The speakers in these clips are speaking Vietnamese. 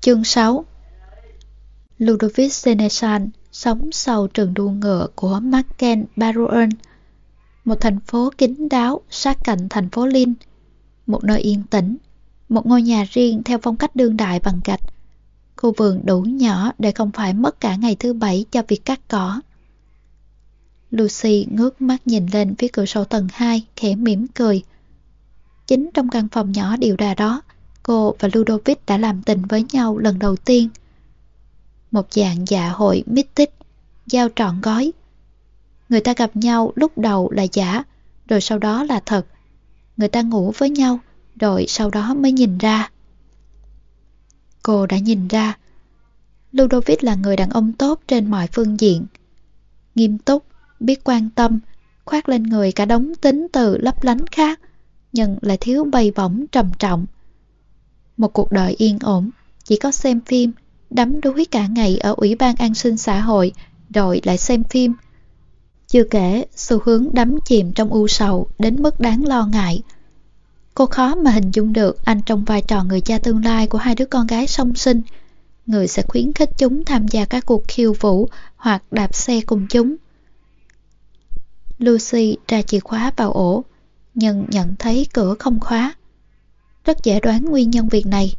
Chương 6 Ludovic Senesan sống sau trường đua ngựa của Marken Baruern, một thành phố kín đáo sát cạnh thành phố Lin, một nơi yên tĩnh, một ngôi nhà riêng theo phong cách đương đại bằng gạch, khu vườn đủ nhỏ để không phải mất cả ngày thứ bảy cho việc cắt cỏ. Lucy ngước mắt nhìn lên phía cửa sổ tầng 2, khẽ mỉm cười. Chính trong căn phòng nhỏ điều đà đó, cô và Ludovic đã làm tình với nhau lần đầu tiên. Một dạng dạ hội mystic, giao trọn gói. Người ta gặp nhau lúc đầu là giả, rồi sau đó là thật. Người ta ngủ với nhau, rồi sau đó mới nhìn ra. Cô đã nhìn ra. Ludovic là người đàn ông tốt trên mọi phương diện. Nghiêm túc, biết quan tâm, khoác lên người cả đống tính từ lấp lánh khác, nhưng lại thiếu bay bổng trầm trọng. Một cuộc đời yên ổn, chỉ có xem phim, đắm đuối cả ngày ở Ủy ban An sinh xã hội, rồi lại xem phim. Chưa kể, xu hướng đắm chìm trong u sầu đến mức đáng lo ngại. Cô khó mà hình dung được anh trong vai trò người cha tương lai của hai đứa con gái song sinh, người sẽ khuyến khích chúng tham gia các cuộc khiêu vũ hoặc đạp xe cùng chúng. Lucy ra chìa khóa vào ổ, nhưng nhận thấy cửa không khóa. Rất dễ đoán nguyên nhân việc này.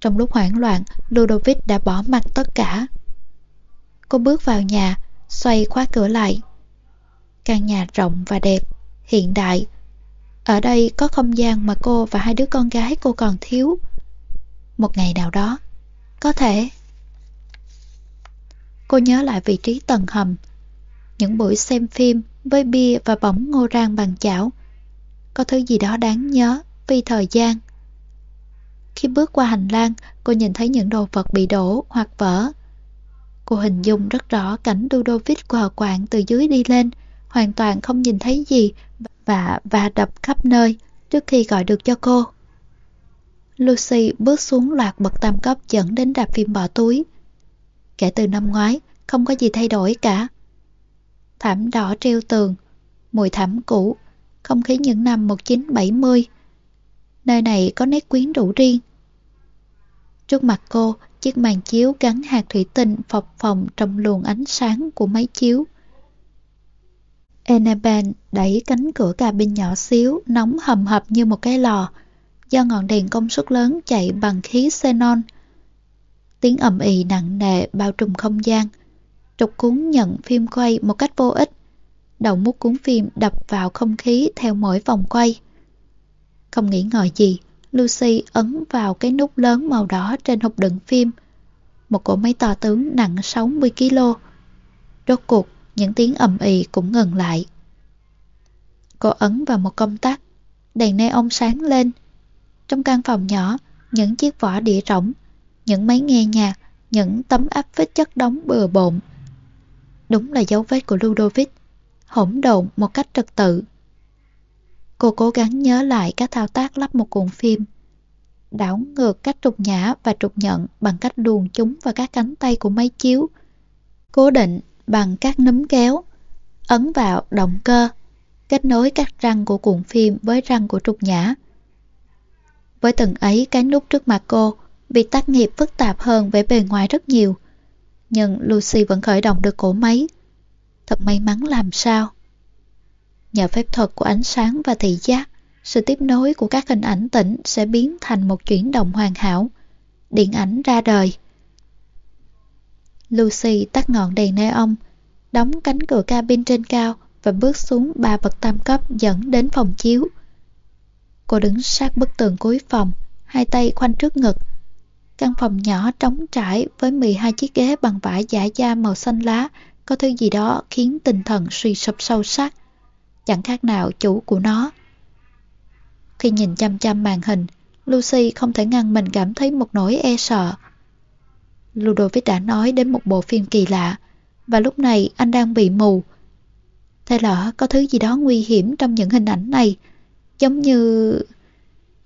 Trong lúc hoảng loạn, Ludovic đã bỏ mặt tất cả. Cô bước vào nhà, xoay khóa cửa lại. Căn nhà rộng và đẹp, hiện đại. Ở đây có không gian mà cô và hai đứa con gái cô còn thiếu. Một ngày nào đó, có thể. Cô nhớ lại vị trí tầng hầm, những buổi xem phim với bia và bỏng ngô rang bằng chảo. Có thứ gì đó đáng nhớ vì thời gian. Khi bước qua hành lang, cô nhìn thấy những đồ vật bị đổ hoặc vỡ. Cô hình dung rất rõ cảnh Ludovic quờ quạng từ dưới đi lên, hoàn toàn không nhìn thấy gì và và đập khắp nơi trước khi gọi được cho cô. Lucy bước xuống loạt bậc tam cấp dẫn đến đạp phim bỏ túi. Kể từ năm ngoái, không có gì thay đổi cả. Thảm đỏ treo tường, mùi thảm cũ, không khí những năm 1970. Nơi này có nét quyến rũ riêng. Trước mặt cô, chiếc màn chiếu gắn hạt thủy tinh phập phồng trong luồng ánh sáng của máy chiếu. Enaben đẩy cánh cửa cabin nhỏ xíu, nóng hầm hập như một cái lò, do ngọn đèn công suất lớn chạy bằng khí xenon. Tiếng ầm ì nặng nề bao trùm không gian. Trục cuốn nhận phim quay một cách vô ích. Đầu mút cuốn phim đập vào không khí theo mỗi vòng quay. Không nghĩ ngợi gì, Lucy ấn vào cái nút lớn màu đỏ trên hộp đựng phim. Một cỗ máy to tướng nặng 60kg. Rốt cuộc, những tiếng ầm ì cũng ngừng lại. Cô ấn vào một công tắc, đèn neon sáng lên. Trong căn phòng nhỏ, những chiếc vỏ đĩa rỗng, những máy nghe nhạc, những tấm áp phích chất đóng bừa bộn. Đúng là dấu vết của Ludovic, hỗn độn một cách trật tự. Cô cố gắng nhớ lại các thao tác lắp một cuộn phim. Đảo ngược cách trục nhã và trục nhận bằng cách luồn chúng vào các cánh tay của máy chiếu. Cố định bằng các núm kéo, ấn vào động cơ, kết nối các răng của cuộn phim với răng của trục nhã. Với từng ấy cái nút trước mặt cô, việc tác nghiệp phức tạp hơn vẻ bề ngoài rất nhiều. Nhưng Lucy vẫn khởi động được cổ máy. Thật may mắn làm sao. Nhờ phép thuật của ánh sáng và thị giác, sự tiếp nối của các hình ảnh tĩnh sẽ biến thành một chuyển động hoàn hảo. Điện ảnh ra đời. Lucy tắt ngọn đèn neon, đóng cánh cửa cabin trên cao và bước xuống ba bậc tam cấp dẫn đến phòng chiếu. Cô đứng sát bức tường cuối phòng, hai tay khoanh trước ngực. Căn phòng nhỏ trống trải với 12 chiếc ghế bằng vải giả da màu xanh lá có thứ gì đó khiến tinh thần suy sụp sâu sắc chẳng khác nào chủ của nó. Khi nhìn chăm chăm màn hình, Lucy không thể ngăn mình cảm thấy một nỗi e sợ. Ludovic đã nói đến một bộ phim kỳ lạ, và lúc này anh đang bị mù. Thế lỡ có thứ gì đó nguy hiểm trong những hình ảnh này, giống như...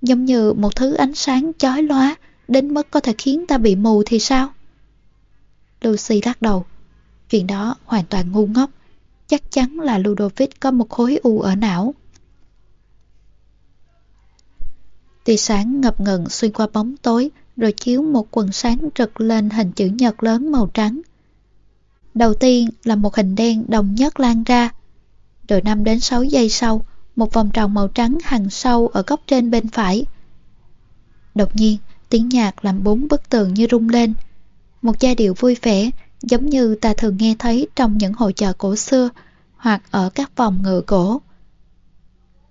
giống như một thứ ánh sáng chói lóa đến mức có thể khiến ta bị mù thì sao? Lucy lắc đầu. Chuyện đó hoàn toàn ngu ngốc chắc chắn là Ludovic có một khối u ở não. Tia sáng ngập ngừng xuyên qua bóng tối, rồi chiếu một quần sáng rực lên hình chữ nhật lớn màu trắng. Đầu tiên là một hình đen đồng nhất lan ra, rồi 5 đến 6 giây sau, một vòng tròn màu trắng hằng sâu ở góc trên bên phải. Đột nhiên, tiếng nhạc làm bốn bức tường như rung lên. Một giai điệu vui vẻ, giống như ta thường nghe thấy trong những hội chợ cổ xưa hoặc ở các vòng ngựa cổ.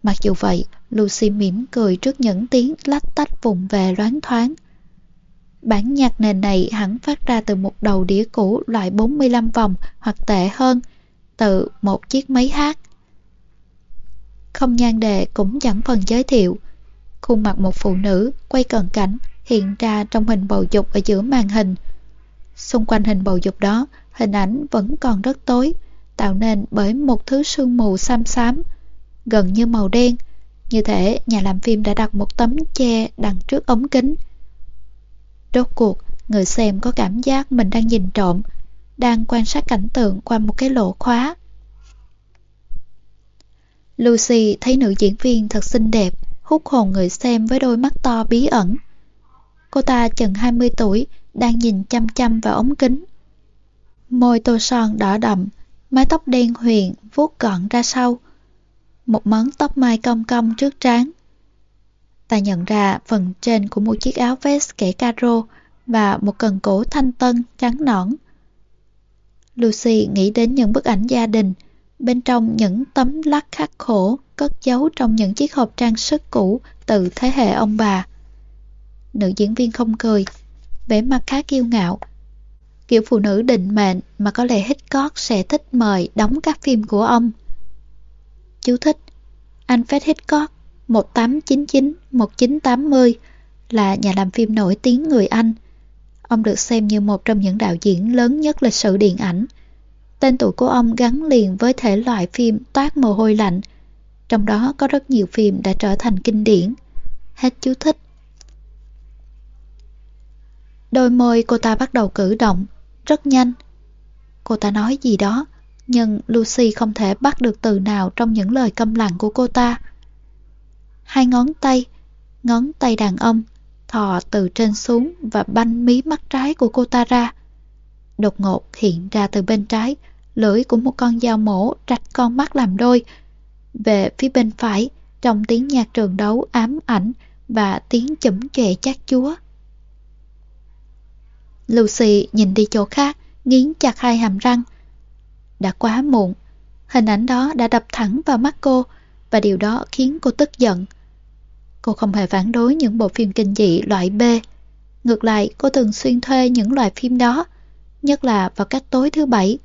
Mặc dù vậy, Lucy mỉm cười trước những tiếng lách tách vùng về loáng thoáng. Bản nhạc nền này hẳn phát ra từ một đầu đĩa cũ loại 45 vòng hoặc tệ hơn, từ một chiếc máy hát. Không nhan đề cũng chẳng phần giới thiệu. Khuôn mặt một phụ nữ quay cận cảnh hiện ra trong hình bầu dục ở giữa màn hình. Xung quanh hình bầu dục đó, hình ảnh vẫn còn rất tối, tạo nên bởi một thứ sương mù xám xám, gần như màu đen. Như thể nhà làm phim đã đặt một tấm che đằng trước ống kính. Rốt cuộc, người xem có cảm giác mình đang nhìn trộm, đang quan sát cảnh tượng qua một cái lỗ khóa. Lucy thấy nữ diễn viên thật xinh đẹp, hút hồn người xem với đôi mắt to bí ẩn. Cô ta chừng 20 tuổi, đang nhìn chăm chăm vào ống kính. Môi tô son đỏ đậm, mái tóc đen huyền vuốt gọn ra sau. Một món tóc mai cong cong trước trán. Ta nhận ra phần trên của một chiếc áo vest kẻ caro và một cần cổ thanh tân trắng nõn. Lucy nghĩ đến những bức ảnh gia đình, bên trong những tấm lắc khắc khổ cất giấu trong những chiếc hộp trang sức cũ từ thế hệ ông bà. Nữ diễn viên không cười, vẻ mặt khá kiêu ngạo. Kiểu phụ nữ định mệnh mà có lẽ Hitchcock sẽ thích mời đóng các phim của ông. Chú thích Alfred Hitchcock 1899-1980 là nhà làm phim nổi tiếng người Anh. Ông được xem như một trong những đạo diễn lớn nhất lịch sử điện ảnh. Tên tuổi của ông gắn liền với thể loại phim toát mồ hôi lạnh, trong đó có rất nhiều phim đã trở thành kinh điển. Hết chú thích. Đôi môi cô ta bắt đầu cử động, rất nhanh. Cô ta nói gì đó, nhưng Lucy không thể bắt được từ nào trong những lời câm lặng của cô ta. Hai ngón tay, ngón tay đàn ông, thò từ trên xuống và banh mí mắt trái của cô ta ra. Đột ngột hiện ra từ bên trái, lưỡi của một con dao mổ rạch con mắt làm đôi. Về phía bên phải, trong tiếng nhạc trường đấu ám ảnh và tiếng chấm chệ chát chúa. Lucy nhìn đi chỗ khác, nghiến chặt hai hàm răng. Đã quá muộn, hình ảnh đó đã đập thẳng vào mắt cô và điều đó khiến cô tức giận. Cô không hề phản đối những bộ phim kinh dị loại B. Ngược lại, cô thường xuyên thuê những loại phim đó, nhất là vào các tối thứ bảy.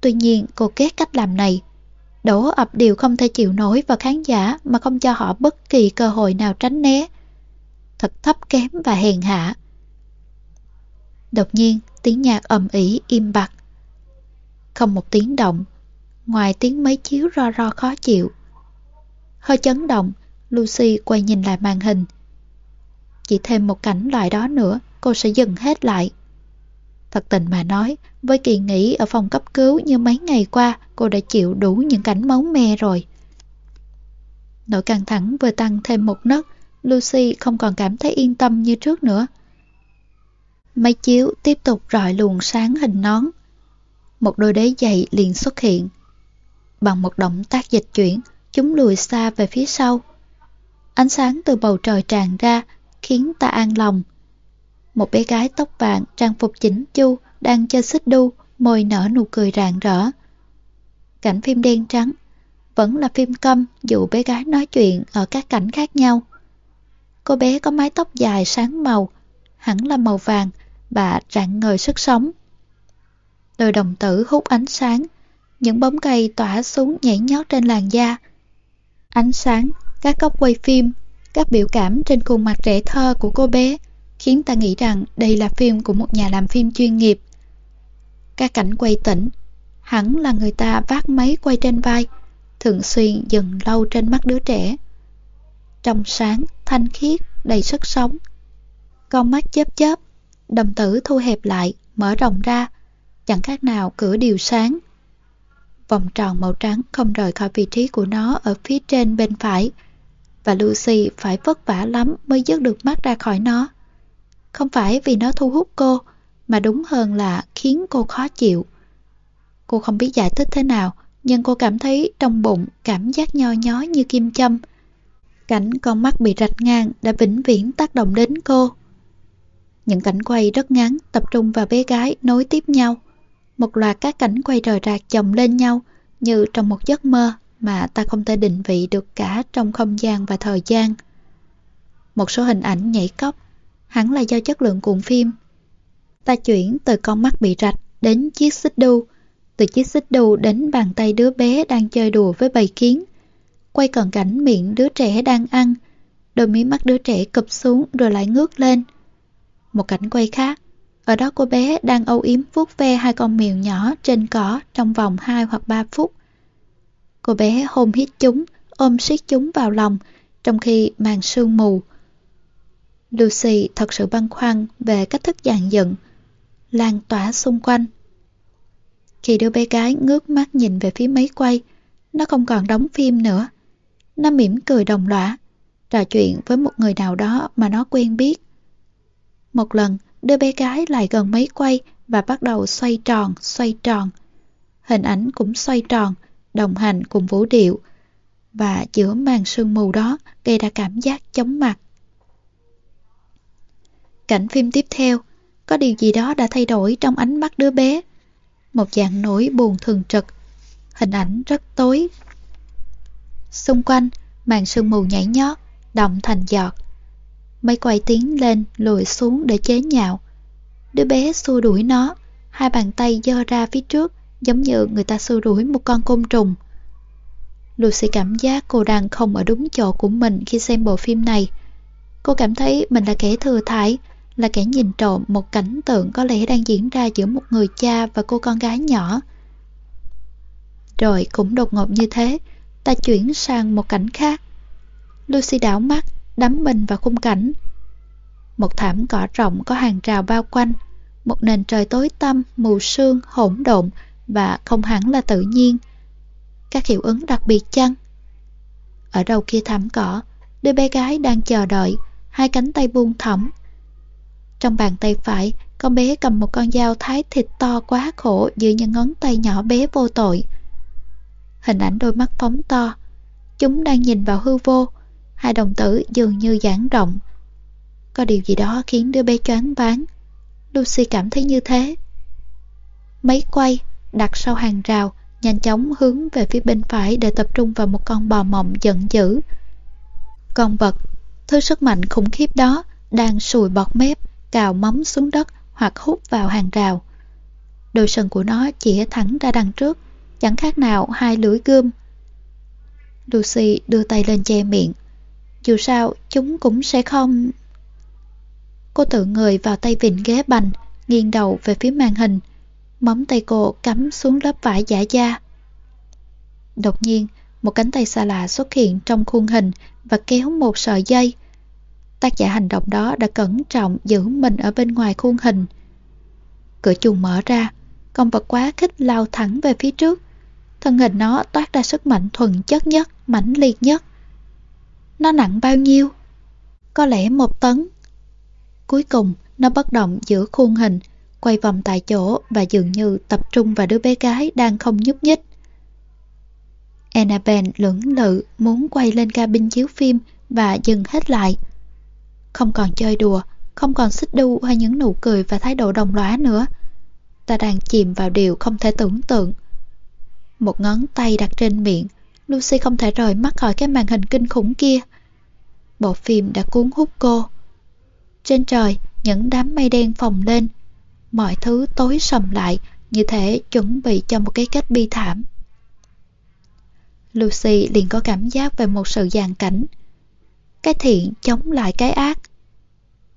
Tuy nhiên, cô ghét cách làm này. Đổ ập điều không thể chịu nổi vào khán giả mà không cho họ bất kỳ cơ hội nào tránh né. Thật thấp kém và hèn hạ. Đột nhiên, tiếng nhạc ầm ĩ im bặt. Không một tiếng động, ngoài tiếng máy chiếu ro ro khó chịu. Hơi chấn động, Lucy quay nhìn lại màn hình. Chỉ thêm một cảnh loại đó nữa, cô sẽ dừng hết lại. Thật tình mà nói, với kỳ nghỉ ở phòng cấp cứu như mấy ngày qua, cô đã chịu đủ những cảnh máu me rồi. Nỗi căng thẳng vừa tăng thêm một nấc, Lucy không còn cảm thấy yên tâm như trước nữa. Máy chiếu tiếp tục rọi luồng sáng hình nón. Một đôi đế giày liền xuất hiện. Bằng một động tác dịch chuyển, chúng lùi xa về phía sau. Ánh sáng từ bầu trời tràn ra, khiến ta an lòng. Một bé gái tóc vàng trang phục chỉnh chu đang chơi xích đu, môi nở nụ cười rạng rỡ. Cảnh phim đen trắng, vẫn là phim câm dù bé gái nói chuyện ở các cảnh khác nhau. Cô bé có mái tóc dài sáng màu, hẳn là màu vàng và rạng ngời sức sống. Đôi đồng tử hút ánh sáng, những bóng cây tỏa xuống nhảy nhót trên làn da. Ánh sáng, các góc quay phim, các biểu cảm trên khuôn mặt trẻ thơ của cô bé khiến ta nghĩ rằng đây là phim của một nhà làm phim chuyên nghiệp. Các cảnh quay tỉnh, hẳn là người ta vác máy quay trên vai, thường xuyên dừng lâu trên mắt đứa trẻ. Trong sáng, thanh khiết, đầy sức sống. Con mắt chớp chớp, đồng tử thu hẹp lại, mở rộng ra, chẳng khác nào cửa điều sáng. Vòng tròn màu trắng không rời khỏi vị trí của nó ở phía trên bên phải, và Lucy phải vất vả lắm mới dứt được mắt ra khỏi nó. Không phải vì nó thu hút cô, mà đúng hơn là khiến cô khó chịu. Cô không biết giải thích thế nào, nhưng cô cảm thấy trong bụng cảm giác nho nhói như kim châm. Cảnh con mắt bị rạch ngang đã vĩnh viễn tác động đến cô. Những cảnh quay rất ngắn tập trung vào bé gái nối tiếp nhau. Một loạt các cảnh quay rời rạc chồng lên nhau như trong một giấc mơ mà ta không thể định vị được cả trong không gian và thời gian. Một số hình ảnh nhảy cóc hẳn là do chất lượng cuộn phim. Ta chuyển từ con mắt bị rạch đến chiếc xích đu, từ chiếc xích đu đến bàn tay đứa bé đang chơi đùa với bầy kiến. Quay còn cảnh miệng đứa trẻ đang ăn, đôi mí mắt đứa trẻ cụp xuống rồi lại ngước lên. Một cảnh quay khác, ở đó cô bé đang âu yếm vuốt ve hai con mèo nhỏ trên cỏ trong vòng 2 hoặc 3 phút. Cô bé hôn hít chúng, ôm siết chúng vào lòng, trong khi màn sương mù. Lucy thật sự băn khoăn về cách thức dàn dựng, lan tỏa xung quanh. Khi đứa bé gái ngước mắt nhìn về phía máy quay, nó không còn đóng phim nữa. Nó mỉm cười đồng lõa, trò chuyện với một người nào đó mà nó quen biết. Một lần, đứa bé gái lại gần máy quay và bắt đầu xoay tròn, xoay tròn. Hình ảnh cũng xoay tròn, đồng hành cùng vũ điệu. Và giữa màn sương mù đó gây ra cảm giác chóng mặt. Cảnh phim tiếp theo, có điều gì đó đã thay đổi trong ánh mắt đứa bé. Một dạng nỗi buồn thường trực. Hình ảnh rất tối. Xung quanh, màn sương mù nhảy nhót, động thành giọt. Máy quay tiến lên, lùi xuống để chế nhạo. Đứa bé xua đuổi nó, hai bàn tay dơ ra phía trước, giống như người ta xua đuổi một con côn trùng. Lucy cảm giác cô đang không ở đúng chỗ của mình khi xem bộ phim này. Cô cảm thấy mình là kẻ thừa thải, là kẻ nhìn trộm một cảnh tượng có lẽ đang diễn ra giữa một người cha và cô con gái nhỏ. Rồi cũng đột ngột như thế, ta chuyển sang một cảnh khác. Lucy đảo mắt, đắm mình vào khung cảnh. Một thảm cỏ rộng có hàng rào bao quanh, một nền trời tối tăm, mù sương, hỗn độn và không hẳn là tự nhiên. Các hiệu ứng đặc biệt chăng? Ở đầu kia thảm cỏ, đứa bé gái đang chờ đợi, hai cánh tay buông thõng. Trong bàn tay phải, con bé cầm một con dao thái thịt to quá khổ giữa những ngón tay nhỏ bé vô tội. Hình ảnh đôi mắt phóng to, chúng đang nhìn vào hư vô, hai đồng tử dường như giãn rộng. Có điều gì đó khiến đứa bé choáng váng. Lucy cảm thấy như thế. Máy quay, đặt sau hàng rào, nhanh chóng hướng về phía bên phải để tập trung vào một con bò mộng giận dữ. Con vật, thứ sức mạnh khủng khiếp đó, đang sùi bọt mép, cào móng xuống đất hoặc hút vào hàng rào. Đôi sừng của nó chĩa thẳng ra đằng trước, chẳng khác nào hai lưỡi gươm. Lucy đưa tay lên che miệng. Dù sao, chúng cũng sẽ không... Cô tự người vào tay vịn ghế bành, nghiêng đầu về phía màn hình. Móng tay cô cắm xuống lớp vải giả da. Đột nhiên, một cánh tay xa lạ xuất hiện trong khuôn hình và kéo một sợi dây. Tác giả hành động đó đã cẩn trọng giữ mình ở bên ngoài khuôn hình. Cửa chuồng mở ra, con vật quá khích lao thẳng về phía trước. Thân hình nó toát ra sức mạnh thuần chất nhất, mãnh liệt nhất. Nó nặng bao nhiêu? Có lẽ một tấn. Cuối cùng, nó bất động giữa khuôn hình, quay vòng tại chỗ và dường như tập trung vào đứa bé gái đang không nhúc nhích. Annabelle lưỡng lự muốn quay lên cabin chiếu phim và dừng hết lại. Không còn chơi đùa, không còn xích đu hay những nụ cười và thái độ đồng lõa nữa. Ta đang chìm vào điều không thể tưởng tượng. Một ngón tay đặt trên miệng, Lucy không thể rời mắt khỏi cái màn hình kinh khủng kia. Bộ phim đã cuốn hút cô. Trên trời, những đám mây đen phồng lên. Mọi thứ tối sầm lại, như thể chuẩn bị cho một cái kết bi thảm. Lucy liền có cảm giác về một sự dàn cảnh. Cái thiện chống lại cái ác.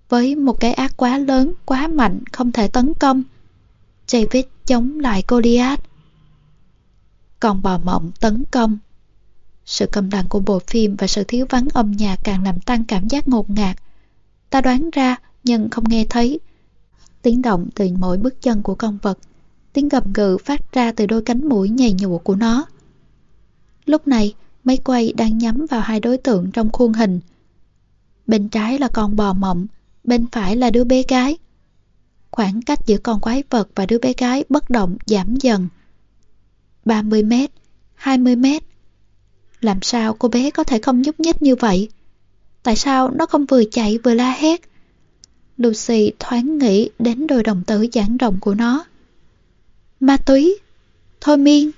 Với một cái ác quá lớn, quá mạnh, không thể tấn công. David chống lại Goliath. Còn bò mộng tấn công. Sự cầm đàn của bộ phim và sự thiếu vắng âm nhạc càng làm tăng cảm giác ngột ngạt. Ta đoán ra nhưng không nghe thấy. Tiếng động từ mỗi bước chân của con vật. Tiếng gầm gừ phát ra từ đôi cánh mũi nhầy nhụa của nó. Lúc này, máy quay đang nhắm vào hai đối tượng trong khuôn hình. Bên trái là con bò mộng, bên phải là đứa bé gái. Khoảng cách giữa con quái vật và đứa bé gái bất động giảm dần. 30 mét, 20 mét. Làm sao cô bé có thể không nhúc nhích như vậy? Tại sao nó không vừa chạy vừa la hét? Lucy thoáng nghĩ đến đôi đồng tử giãn rộng của nó. Ma túy, thôi miên.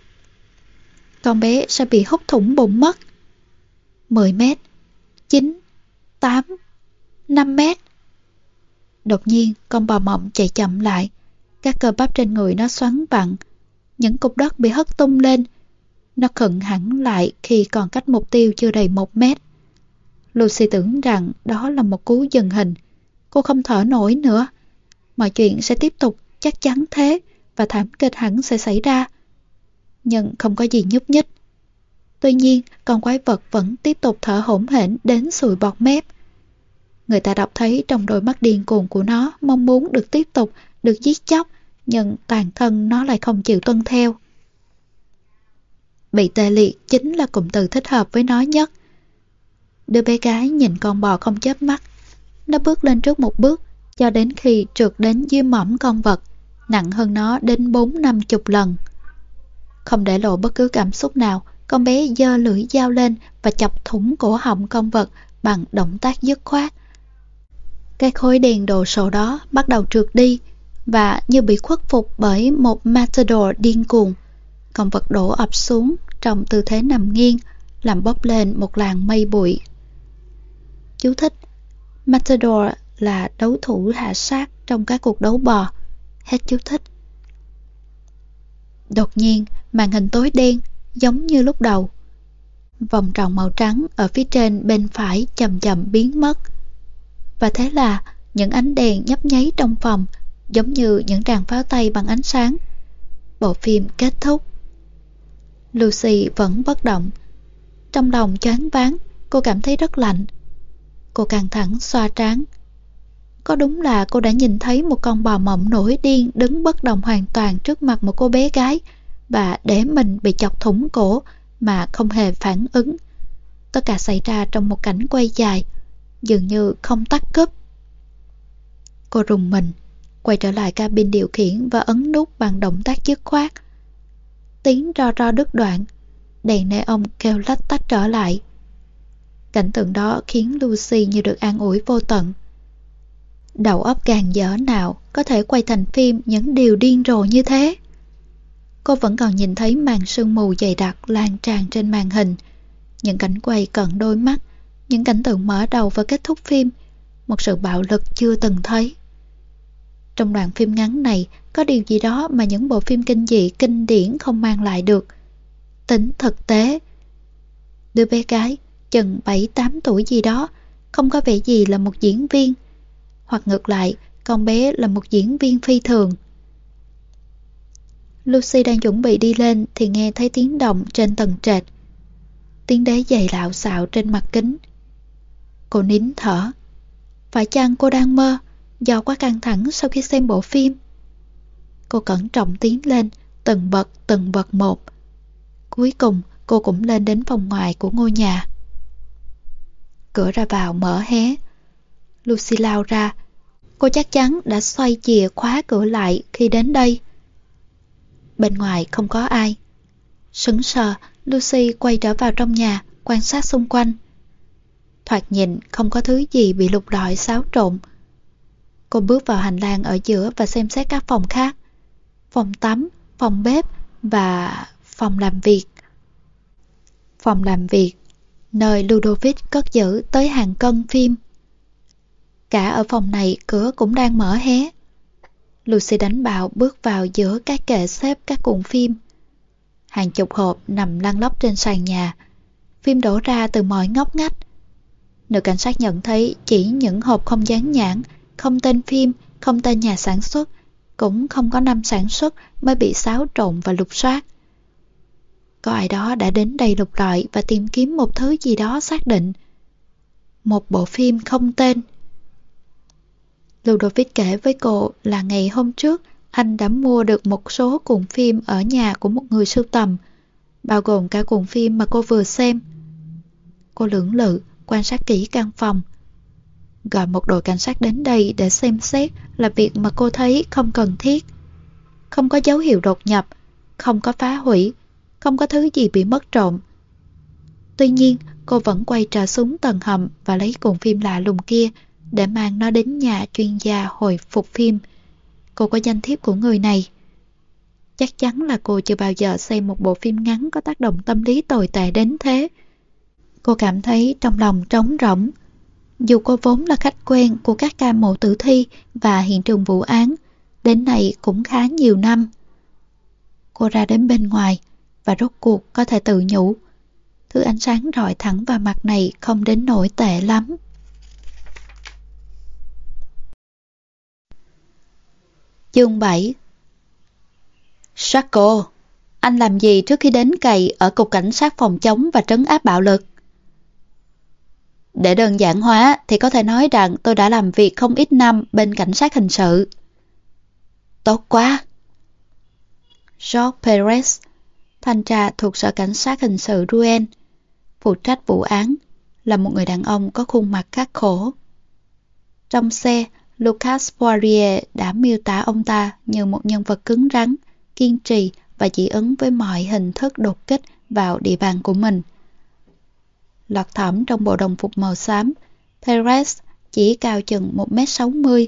Con bé sẽ bị hút thủng bụng mất. 10 mét, 9, 8, 5 mét. Đột nhiên, con bò mộng chạy chậm lại. Các cơ bắp trên người nó xoắn vặn. Những cục đất bị hất tung lên. Nó khẩn hẳn lại khi còn cách mục tiêu chưa đầy một mét. Lucy tưởng rằng đó là một cú dừng hình. Cô không thở nổi nữa. Mọi chuyện sẽ tiếp tục, chắc chắn thế, và thảm kịch hẳn sẽ xảy ra. Nhưng không có gì nhúc nhích. Tuy nhiên, con quái vật vẫn tiếp tục thở hổn hển đến sùi bọt mép. Người ta đọc thấy trong đôi mắt điên cuồng của nó mong muốn được tiếp tục, được giết chóc, nhưng toàn thân nó lại không chịu tuân theo. Bị tê liệt chính là cụm từ thích hợp với nó nhất. Đứa bé gái nhìn con bò không chớp mắt. Nó bước lên trước một bước, cho đến khi trượt đến dưới mỏm con vật, nặng hơn nó đến bốn năm chục lần. Không để lộ bất cứ cảm xúc nào, con bé giơ lưỡi dao lên và chọc thủng cổ họng con vật bằng động tác dứt khoát. Cái khối đèn đồ sộ đó bắt đầu trượt đi và như bị khuất phục bởi một matador điên cuồng còn vật đổ ập xuống trong tư thế nằm nghiêng, làm bốc lên một làn mây bụi. Chú thích Matador là đấu thủ hạ sát trong các cuộc đấu bò. Hết chú thích. Đột nhiên, màn hình tối đen, giống như lúc đầu. Vòng tròn màu trắng ở phía trên bên phải chậm chậm biến mất. Và thế là những ánh đèn nhấp nháy trong phòng giống như những tràng pháo tay bằng ánh sáng. Bộ phim kết thúc. Lucy vẫn bất động. Trong lòng chán ván, cô cảm thấy rất lạnh. Cô căng thẳng xoa trán. Có đúng là cô đã nhìn thấy một con bò mộng nổi điên đứng bất động hoàn toàn trước mặt một cô bé gái và để mình bị chọc thủng cổ mà không hề phản ứng. Tất cả xảy ra trong một cảnh quay dài, dường như không tắt cúp. Cô rùng mình, quay trở lại cabin điều khiển và ấn nút bằng động tác dứt khoát. Tiếng ro ro đứt đoạn, đèn ông kêu lách tách trở lại. Cảnh tượng đó khiến Lucy như được an ủi vô tận. Đầu óc càng dở nào có thể quay thành phim những điều điên rồ như thế. Cô vẫn còn nhìn thấy màn sương mù dày đặc lan tràn trên màn hình. Những cảnh quay cận đôi mắt, những cảnh tượng mở đầu và kết thúc phim, một sự bạo lực chưa từng thấy. Trong đoạn phim ngắn này có điều gì đó mà những bộ phim kinh dị kinh điển không mang lại được. Tính thực tế. Đứa bé gái, chừng 7-8 tuổi gì đó, không có vẻ gì là một diễn viên. Hoặc ngược lại, con bé là một diễn viên phi thường. Lucy đang chuẩn bị đi lên thì nghe thấy tiếng động trên tầng trệt. Tiếng đế dày lạo xạo trên mặt kính. Cô nín thở. Phải chăng cô đang mơ do quá căng thẳng sau khi xem bộ phim? Cô cẩn trọng tiến lên, từng bậc từng bậc một. Cuối cùng cô cũng lên đến phòng ngoài của ngôi nhà. Cửa ra vào mở hé. Lucy lao ra. Cô chắc chắn đã xoay chìa khóa cửa lại khi đến đây. Bên ngoài không có ai. Sững sờ, Lucy quay trở vào trong nhà, quan sát xung quanh. Thoạt nhìn không có thứ gì bị lục lọi xáo trộn. Cô bước vào hành lang ở giữa và xem xét các phòng khác. Phòng tắm, phòng bếp và phòng làm việc. Phòng làm việc, nơi Ludovic cất giữ tới hàng cân phim. Cả ở phòng này cửa cũng đang mở hé. Lucy đánh bạo bước vào giữa các kệ xếp các cuộn phim. Hàng chục hộp nằm lăn lóc trên sàn nhà. Phim đổ ra từ mọi ngóc ngách. Nữ cảnh sát nhận thấy chỉ những hộp không dán nhãn, không tên phim, không tên nhà sản xuất, cũng không có năm sản xuất mới bị xáo trộn và lục soát. Có ai đó đã đến đây lục lọi và tìm kiếm một thứ gì đó xác định. Một bộ phim không tên. Ludovic kể với cô là ngày hôm trước anh đã mua được một số cuộn phim ở nhà của một người sưu tầm, bao gồm cả cuộn phim mà cô vừa xem. Cô lưỡng lự, quan sát kỹ căn phòng. Gọi một đội cảnh sát đến đây để xem xét là việc mà cô thấy không cần thiết. Không có dấu hiệu đột nhập, không có phá hủy, không có thứ gì bị mất trộm. Tuy nhiên, cô vẫn quay trở xuống tầng hầm và lấy cuộn phim lạ lùng kia để mang nó đến nhà chuyên gia hồi phục phim. Cô có danh thiếp của người này. Chắc chắn là cô chưa bao giờ xem một bộ phim ngắn có tác động tâm lý tồi tệ đến thế. Cô cảm thấy trong lòng trống rỗng. Dù cô vốn là khách quen của các ca mộ tử thi và hiện trường vụ án, đến nay cũng khá nhiều năm. Cô ra đến bên ngoài và rốt cuộc có thể tự nhủ. Thứ ánh sáng rọi thẳng vào mặt này không đến nổi tệ lắm. Chương 7 cô anh làm gì trước khi đến cày ở Cục Cảnh sát phòng chống và trấn áp bạo lực? Để đơn giản hóa thì có thể nói rằng tôi đã làm việc không ít năm bên cảnh sát hình sự. Tốt quá! George Perez, thanh tra thuộc Sở Cảnh sát Hình sự Ruen, phụ trách vụ án, là một người đàn ông có khuôn mặt khắc khổ. Trong xe, Lucas Poirier đã miêu tả ông ta như một nhân vật cứng rắn, kiên trì và dị ứng với mọi hình thức đột kích vào địa bàn của mình. Lọt thỏm trong bộ đồng phục màu xám, Perez chỉ cao chừng 1m60,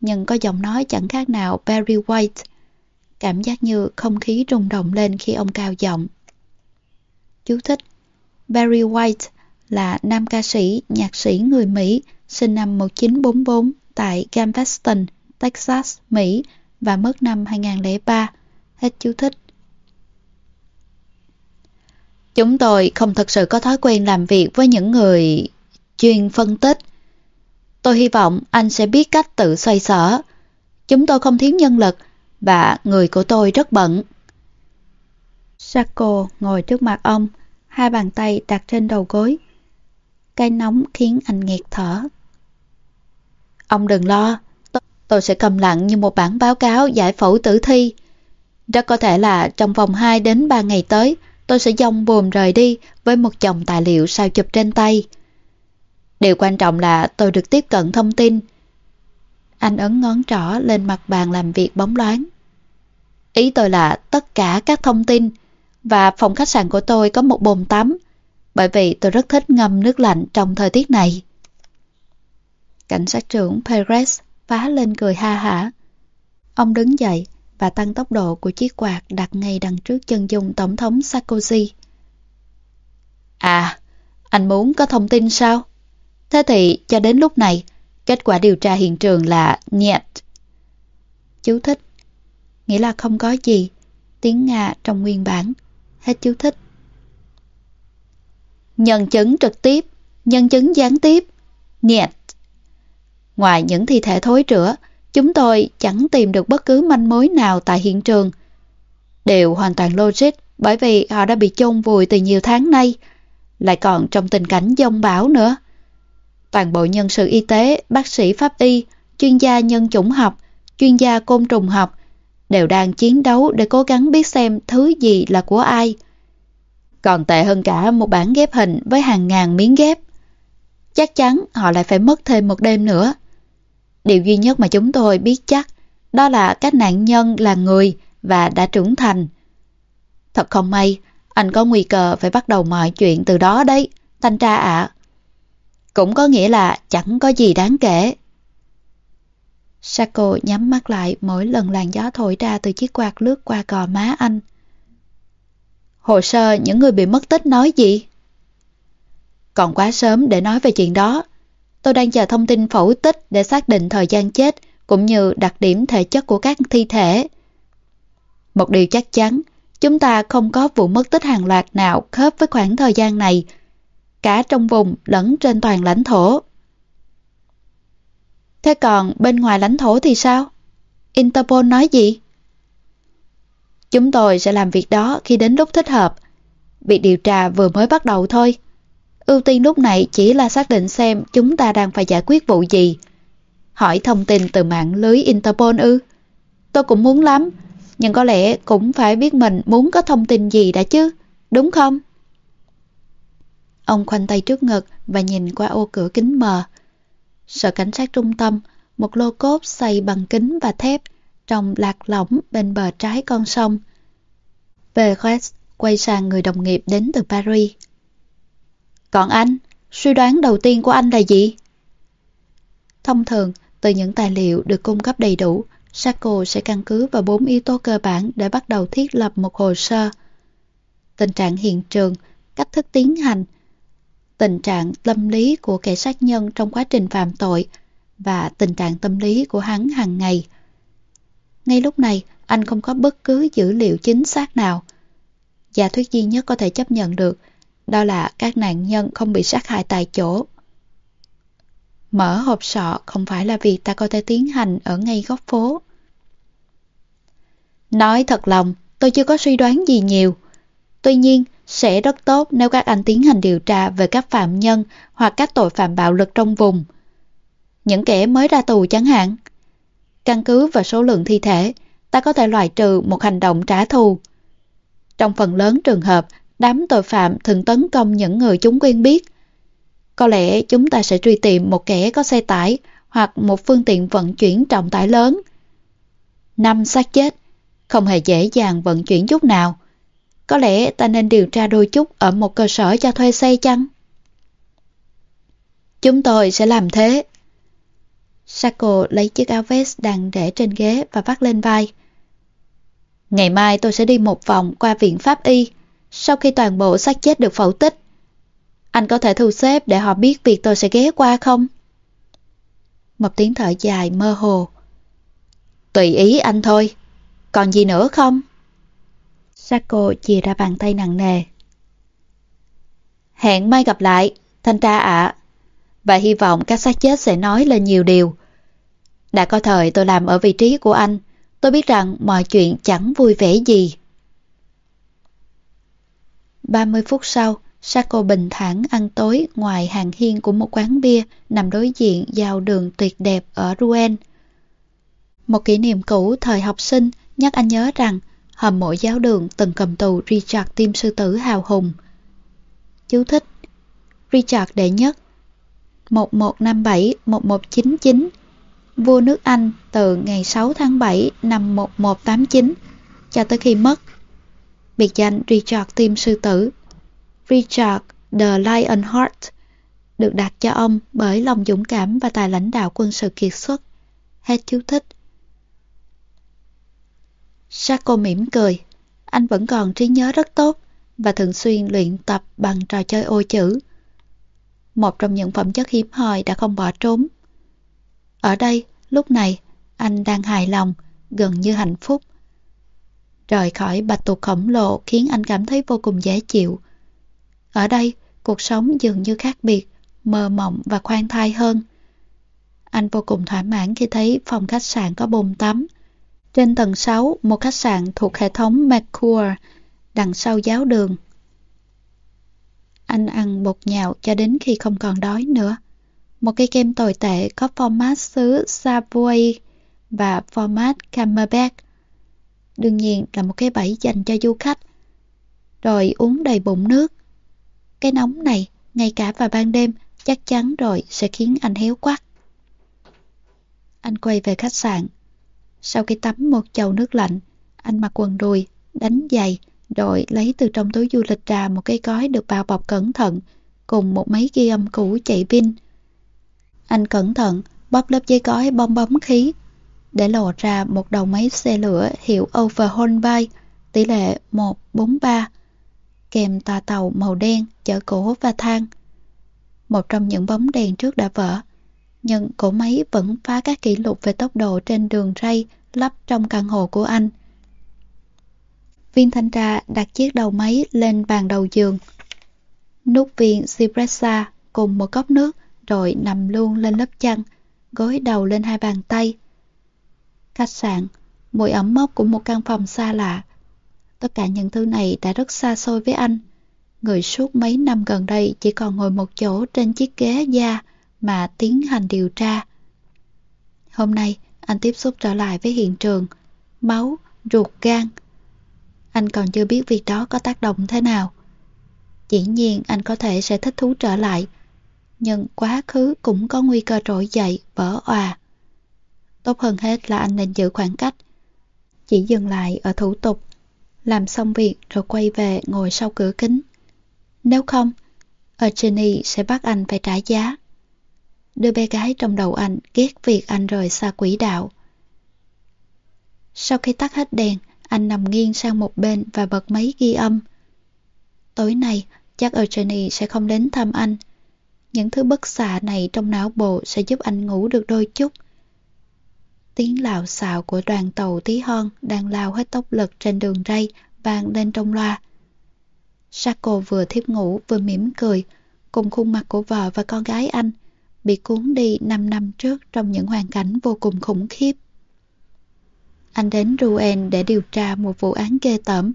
nhưng có giọng nói chẳng khác nào Barry White. Cảm giác như không khí rung động lên khi ông cao giọng. Chú thích Barry White là nam ca sĩ, nhạc sĩ người Mỹ, sinh năm 1944 tại Galveston, Texas, Mỹ và mất năm 2003. Hết chú thích. Chúng tôi không thực sự có thói quen làm việc với những người chuyên phân tích. Tôi hy vọng anh sẽ biết cách tự xoay sở. Chúng tôi không thiếu nhân lực và người của tôi rất bận. Sako ngồi trước mặt ông, hai bàn tay đặt trên đầu gối. Cái nóng khiến anh nghẹt thở. Ông đừng lo, tôi sẽ cầm lặng như một bản báo cáo giải phẫu tử thi. Rất có thể là trong vòng 2 đến 3 ngày tới, tôi sẽ dông buồm rời đi với một chồng tài liệu sao chụp trên tay. Điều quan trọng là tôi được tiếp cận thông tin. Anh ấn ngón trỏ lên mặt bàn làm việc bóng loáng. Ý tôi là tất cả các thông tin và phòng khách sạn của tôi có một bồn tắm, bởi vì tôi rất thích ngâm nước lạnh trong thời tiết này. Cảnh sát trưởng Perez phá lên cười ha hả. Ông đứng dậy và tăng tốc độ của chiếc quạt đặt ngay đằng trước chân dung Tổng thống Sarkozy. À, anh muốn có thông tin sao? Thế thì cho đến lúc này, kết quả điều tra hiện trường là nhiệt. Chú thích Nghĩa là không có gì. Tiếng Nga trong nguyên bản. Hết chú thích. Nhân chứng trực tiếp, nhân chứng gián tiếp. Nhiệt. Ngoài những thi thể thối rữa, chúng tôi chẳng tìm được bất cứ manh mối nào tại hiện trường. Đều hoàn toàn logic bởi vì họ đã bị chôn vùi từ nhiều tháng nay, lại còn trong tình cảnh dông bão nữa. Toàn bộ nhân sự y tế, bác sĩ pháp y, chuyên gia nhân chủng học, chuyên gia côn trùng học đều đang chiến đấu để cố gắng biết xem thứ gì là của ai. Còn tệ hơn cả một bản ghép hình với hàng ngàn miếng ghép. Chắc chắn họ lại phải mất thêm một đêm nữa. Điều duy nhất mà chúng tôi biết chắc đó là các nạn nhân là người và đã trưởng thành. Thật không may, anh có nguy cơ phải bắt đầu mọi chuyện từ đó đấy, thanh tra ạ. Cũng có nghĩa là chẳng có gì đáng kể. Sako nhắm mắt lại mỗi lần làn gió thổi ra từ chiếc quạt lướt qua gò má anh. Hồ sơ những người bị mất tích nói gì? Còn quá sớm để nói về chuyện đó. Tôi đang chờ thông tin phẫu tích để xác định thời gian chết cũng như đặc điểm thể chất của các thi thể. Một điều chắc chắn, chúng ta không có vụ mất tích hàng loạt nào khớp với khoảng thời gian này, cả trong vùng lẫn trên toàn lãnh thổ. Thế còn bên ngoài lãnh thổ thì sao? Interpol nói gì? Chúng tôi sẽ làm việc đó khi đến lúc thích hợp. Việc điều tra vừa mới bắt đầu thôi. Ưu tiên lúc này chỉ là xác định xem chúng ta đang phải giải quyết vụ gì. Hỏi thông tin từ mạng lưới Interpol ư? Tôi cũng muốn lắm, nhưng có lẽ cũng phải biết mình muốn có thông tin gì đã chứ, đúng không? Ông khoanh tay trước ngực và nhìn qua ô cửa kính mờ. Sở cảnh sát trung tâm, một lô cốt xây bằng kính và thép, trong lạc lõng bên bờ trái con sông. Verquest quay sang người đồng nghiệp đến từ Paris. Còn anh, suy đoán đầu tiên của anh là gì? Thông thường, từ những tài liệu được cung cấp đầy đủ, Sacco sẽ căn cứ vào bốn yếu tố cơ bản để bắt đầu thiết lập một hồ sơ. Tình trạng hiện trường, cách thức tiến hành, tình trạng tâm lý của kẻ sát nhân trong quá trình phạm tội và tình trạng tâm lý của hắn hàng ngày. Ngay lúc này, anh không có bất cứ dữ liệu chính xác nào. Giả thuyết duy nhất có thể chấp nhận được đó là các nạn nhân không bị sát hại tại chỗ. Mở hộp sọ không phải là việc ta có thể tiến hành ở ngay góc phố. Nói thật lòng, tôi chưa có suy đoán gì nhiều. Tuy nhiên, sẽ rất tốt nếu các anh tiến hành điều tra về các phạm nhân hoặc các tội phạm bạo lực trong vùng. Những kẻ mới ra tù chẳng hạn. Căn cứ vào số lượng thi thể, ta có thể loại trừ một hành động trả thù. Trong phần lớn trường hợp, đám tội phạm thường tấn công những người chúng quen biết. Có lẽ chúng ta sẽ truy tìm một kẻ có xe tải hoặc một phương tiện vận chuyển trọng tải lớn. Năm xác chết, không hề dễ dàng vận chuyển chút nào. Có lẽ ta nên điều tra đôi chút ở một cơ sở cho thuê xe chăng? Chúng tôi sẽ làm thế. Sako lấy chiếc áo vest đang để trên ghế và vắt lên vai. Ngày mai tôi sẽ đi một vòng qua viện pháp y sau khi toàn bộ xác chết được phẫu tích. Anh có thể thu xếp để họ biết việc tôi sẽ ghé qua không? Một tiếng thở dài mơ hồ. Tùy ý anh thôi. Còn gì nữa không? Sako chìa ra bàn tay nặng nề. Hẹn mai gặp lại, thanh tra ạ. Và hy vọng các xác chết sẽ nói lên nhiều điều. Đã có thời tôi làm ở vị trí của anh, tôi biết rằng mọi chuyện chẳng vui vẻ gì. 30 phút sau, Sako bình thản ăn tối ngoài hàng hiên của một quán bia nằm đối diện giao đường tuyệt đẹp ở Rouen. Một kỷ niệm cũ thời học sinh nhắc anh nhớ rằng hầm mộ giáo đường từng cầm tù Richard Tim Sư Tử hào hùng. Chú thích Richard đệ nhất 1157-1199 Vua nước Anh từ ngày 6 tháng 7 năm 1189 cho tới khi mất. Biệt danh Richard Tim Sư Tử Richard the Lionheart được đặt cho ông bởi lòng dũng cảm và tài lãnh đạo quân sự kiệt xuất. Hết chú thích. Sako mỉm cười. Anh vẫn còn trí nhớ rất tốt và thường xuyên luyện tập bằng trò chơi ô chữ. Một trong những phẩm chất hiếm hoi đã không bỏ trốn. Ở đây, lúc này, anh đang hài lòng, gần như hạnh phúc. Rời khỏi bạch tuộc khổng lồ khiến anh cảm thấy vô cùng dễ chịu. Ở đây, cuộc sống dường như khác biệt, mơ mộng và khoan thai hơn. Anh vô cùng thỏa mãn khi thấy phòng khách sạn có bồn tắm, trên tầng 6, một khách sạn thuộc hệ thống McCour, đằng sau giáo đường. Anh ăn bột nhào cho đến khi không còn đói nữa. Một cây kem tồi tệ có format xứ Savoy và format Camembert. Đương nhiên là một cái bẫy dành cho du khách. Rồi uống đầy bụng nước. Cái nóng này, ngay cả vào ban đêm, chắc chắn rồi sẽ khiến anh héo quắc. Anh quay về khách sạn, sau khi tắm một chậu nước lạnh, anh mặc quần đùi, đánh giày, rồi lấy từ trong túi du lịch ra một cái gói được bao bọc cẩn thận, cùng một máy ghi âm cũ chạy pin. Anh cẩn thận bóp lớp giấy gói bong bóng khí, để lộ ra một đầu máy xe lửa hiệu Overholby tỷ lệ 143, kèm tòa tàu màu đen chở gỗ và than. Một trong những bóng đèn trước đã vỡ, nhưng cổ máy vẫn phá các kỷ lục về tốc độ trên đường ray lắp trong căn hộ của anh. Viên thanh tra đặt chiếc đầu máy lên bàn đầu giường. Nút viên Cipressa cùng một cốc nước rồi nằm luôn lên lớp chăn, gối đầu lên hai bàn tay. Khách sạn, mùi ẩm mốc của một căn phòng xa lạ. Tất cả những thứ này đã rất xa xôi với anh. Người suốt mấy năm gần đây chỉ còn ngồi một chỗ trên chiếc ghế da mà tiến hành điều tra. Hôm nay, anh tiếp xúc trở lại với hiện trường, máu, ruột gan. Anh còn chưa biết việc đó có tác động thế nào. Dĩ nhiên anh có thể sẽ thích thú trở lại. nhưng quá khứ cũng có nguy cơ trỗi dậy, vỡ òa. Tốt hơn hết là anh nên giữ khoảng cách. Chỉ dừng lại ở thủ tục, làm xong việc rồi quay về ngồi sau cửa kính. Nếu không, Eugenie sẽ bắt anh phải trả giá. Đứa bé gái trong đầu anh ghét việc anh rời xa quỹ đạo. Sau khi tắt hết đèn, anh nằm nghiêng sang một bên và bật máy ghi âm. Tối nay, chắc Eugenie sẽ không đến thăm anh. Những thứ bất xạ này trong não bộ sẽ giúp anh ngủ được đôi chút. Tiếng lạo xạo của đoàn tàu tí hon đang lao hết tốc lực trên đường ray vang lên trong loa. Sako vừa thiếp ngủ vừa mỉm cười, cùng khuôn mặt của vợ và con gái anh, bị cuốn đi 5 năm trước trong những hoàn cảnh vô cùng khủng khiếp. Anh đến Rouen để điều tra một vụ án ghê tởm,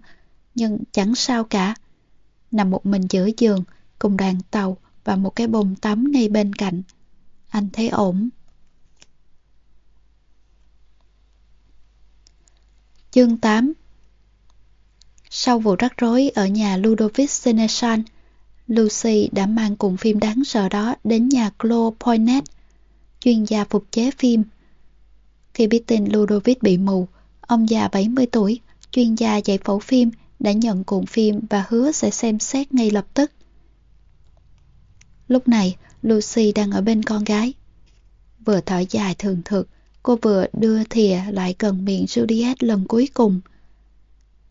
nhưng chẳng sao cả. Nằm một mình giữa giường, cùng đoàn tàu và một cái bồn tắm ngay bên cạnh. Anh thấy ổn. Chương 8 Sau vụ rắc rối ở nhà Ludovic Seneschal, Lucy đã mang cuộn phim đáng sợ đó đến nhà Claude Poinet, chuyên gia phục chế phim. Khi biết tin Ludovic bị mù, ông già 70 tuổi, chuyên gia giải phẫu phim, đã nhận cuộn phim và hứa sẽ xem xét ngay lập tức. Lúc này, Lucy đang ở bên con gái. Vừa thở dài thường thực, cô vừa đưa thìa lại gần miệng Juliet lần cuối cùng.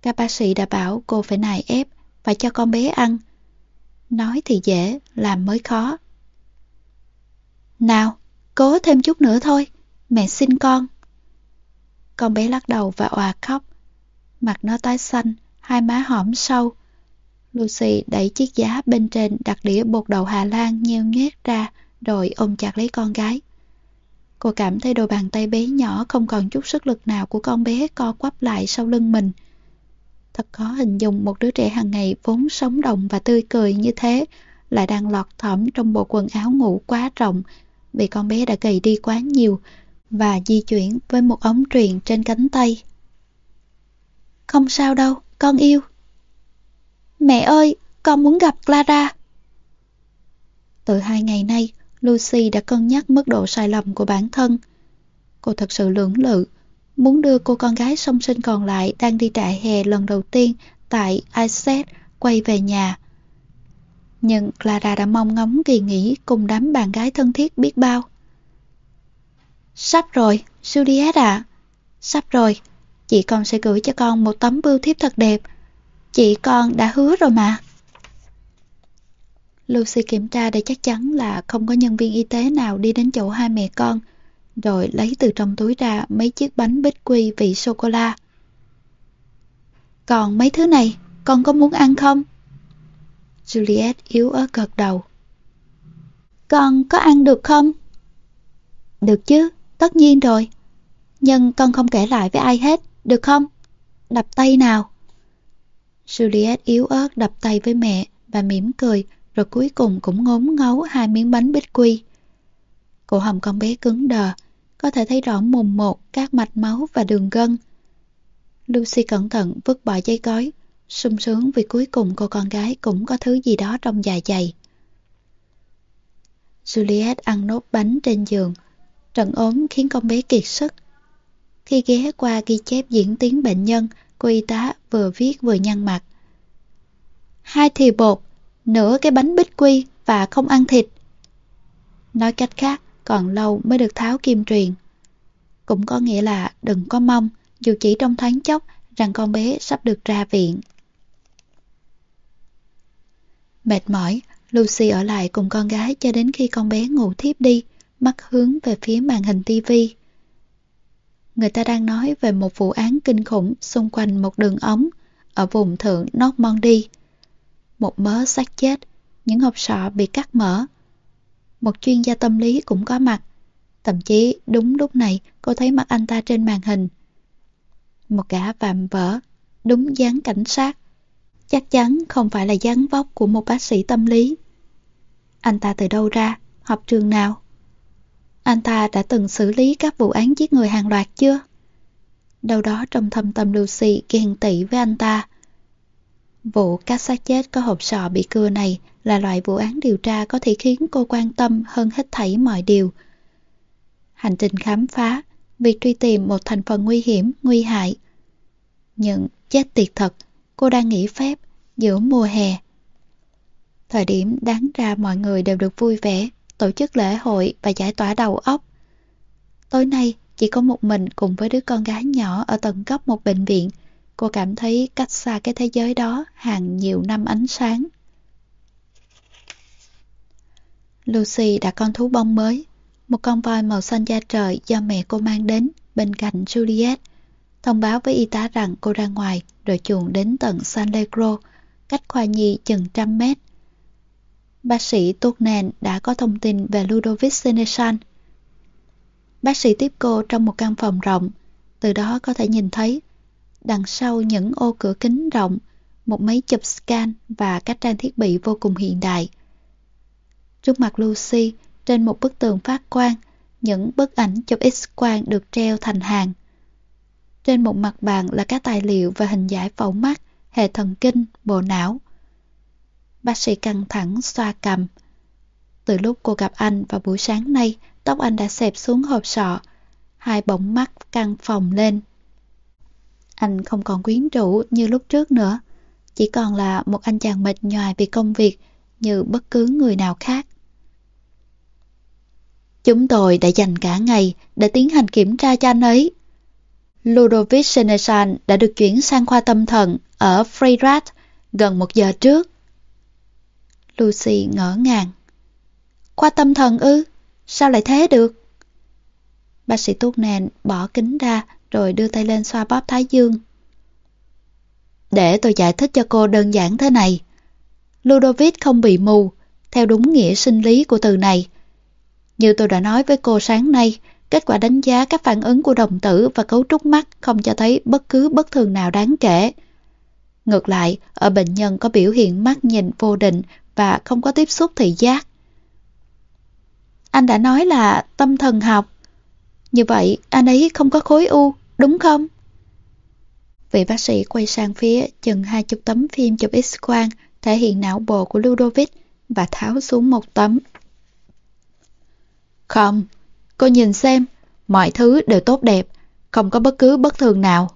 Các bác sĩ đã bảo cô phải nài ép, phải cho con bé ăn. Nói thì dễ, làm mới khó. Nào, cố thêm chút nữa thôi, mẹ xin con. Con bé lắc đầu và òa khóc. Mặt nó tái xanh, hai má hõm sâu. Lucy đẩy chiếc giá bên trên đặt đĩa bột đậu Hà Lan nheo nhét ra rồi ôm chặt lấy con gái. Cô cảm thấy đôi bàn tay bé nhỏ không còn chút sức lực nào của con bé co quắp lại sau lưng mình. Thật khó hình dung một đứa trẻ hàng ngày vốn sống động và tươi cười như thế lại đang lọt thỏm trong bộ quần áo ngủ quá rộng vì con bé đã gầy đi quá nhiều và di chuyển với một ống truyền trên cánh tay. Không sao đâu, con yêu. Mẹ ơi, con muốn gặp Clara. Từ hai ngày nay, Lucy đã cân nhắc mức độ sai lầm của bản thân. Cô thật sự lưỡng lự, muốn đưa cô con gái song sinh còn lại đang đi trại hè lần đầu tiên tại Iset quay về nhà. Nhưng Clara đã mong ngóng kỳ nghỉ cùng đám bạn gái thân thiết biết bao. Sắp rồi, Juliet ạ. Sắp rồi, chị con sẽ gửi cho con một tấm bưu thiếp thật đẹp. Chị con đã hứa rồi mà. Lucy kiểm tra để chắc chắn là không có nhân viên y tế nào đi đến chỗ hai mẹ con, rồi lấy từ trong túi ra mấy chiếc bánh bích quy vị sô-cô-la. Còn mấy thứ này, con có muốn ăn không? Juliet yếu ớt gật đầu. Con có ăn được không? Được chứ, tất nhiên rồi. Nhưng con không kể lại với ai hết, được không? Đập tay nào. Juliet yếu ớt đập tay với mẹ và mỉm cười, rồi cuối cùng cũng ngốn ngấu hai miếng bánh bích quy. Cổ họng con bé cứng đờ, có thể thấy rõ mồm một các mạch máu và đường gân. Lucy cẩn thận vứt bỏ giấy gói, sung sướng vì cuối cùng cô con gái cũng có thứ gì đó trong dạ dày. Juliet ăn nốt bánh trên giường. Trận ốm khiến con bé kiệt sức. Khi ghé qua ghi chép diễn tiến bệnh nhân, cô y tá vừa viết vừa nhăn mặt. Hai thìa bột, nửa cái bánh bích quy và không ăn thịt. Nói cách khác, còn lâu mới được tháo kim truyền. Cũng có nghĩa là đừng có mong, dù chỉ trong thoáng chốc, rằng con bé sắp được ra viện. Mệt mỏi, Lucy ở lại cùng con gái cho đến khi con bé ngủ thiếp đi, mắt hướng về phía màn hình tivi. Người ta đang nói về một vụ án kinh khủng xung quanh một đường ống ở vùng thượng Normandy. Một mớ xác chết, những hộp sọ bị cắt mở. Một chuyên gia tâm lý cũng có mặt. Thậm chí đúng lúc này cô thấy mặt anh ta trên màn hình. Một gã vạm vỡ, đúng dáng cảnh sát. Chắc chắn không phải là dáng vóc của một bác sĩ tâm lý. Anh ta từ đâu ra? Học trường nào? Anh ta đã từng xử lý các vụ án giết người hàng loạt chưa? Đâu đó trong thâm tâm Lucy ghen tị với anh ta. Vụ các sát chết có hộp sọ bị cưa này là loại vụ án điều tra có thể khiến cô quan tâm hơn hết thảy mọi điều. Hành trình khám phá, việc truy tìm một thành phần nguy hiểm, nguy hại. Nhưng chết tiệt thật, cô đang nghỉ phép giữa mùa hè. Thời điểm đáng ra mọi người đều được vui vẻ, tổ chức lễ hội và giải tỏa đầu óc. Tối nay, chỉ có một mình cùng với đứa con gái nhỏ ở tầng góc một bệnh viện, cô cảm thấy cách xa cái thế giới đó hàng nhiều năm ánh sáng. Lucy đã con thú bông mới, một con voi màu xanh da trời do mẹ cô mang đến bên cạnh Juliet, thông báo với y tá rằng cô ra ngoài rồi chuồn đến tận San Legro, cách khoa nhi chừng trăm mét. Bác sĩ Tuchnen đã có thông tin về Ludovic Seneschal. Bác sĩ tiếp cô trong một căn phòng rộng, từ đó có thể nhìn thấy đằng sau những ô cửa kính rộng, một máy chụp scan và các trang thiết bị vô cùng hiện đại. Trước mặt Lucy, trên một bức tường phát quang, những bức ảnh chụp x-quang được treo thành hàng. Trên một mặt bàn là các tài liệu và hình giải phẫu mắt, hệ thần kinh, bộ não. Bác sĩ căng thẳng xoa cầm. Từ lúc cô gặp anh vào buổi sáng nay, tóc anh đã xẹp xuống hộp sọ, hai bóng mắt căng phòng lên. Anh không còn quyến rũ như lúc trước nữa, chỉ còn là một anh chàng mệt nhoài vì công việc như bất cứ người nào khác. Chúng tôi đã dành cả ngày để tiến hành kiểm tra cho anh ấy. Ludovic Senesan đã được chuyển sang khoa tâm thần ở Freirat gần một giờ trước. Lucy ngỡ ngàng. Khoa tâm thần ư? Sao lại thế được? Bác sĩ tốt nền bỏ kính ra rồi đưa tay lên xoa bóp thái dương. Để tôi giải thích cho cô đơn giản thế này. Ludovic không bị mù, theo đúng nghĩa sinh lý của từ này. Như tôi đã nói với cô sáng nay, kết quả đánh giá các phản ứng của đồng tử và cấu trúc mắt không cho thấy bất cứ bất thường nào đáng kể. Ngược lại, ở bệnh nhân có biểu hiện mắt nhìn vô định và không có tiếp xúc thị giác. Anh đã nói là tâm thần học. Như vậy, anh ấy không có khối u, đúng không? Vị bác sĩ quay sang phía chừng hai chục tấm phim chụp x-quang thể hiện não bộ của Ludovic và tháo xuống một tấm. Không, cô nhìn xem, mọi thứ đều tốt đẹp, không có bất cứ bất thường nào.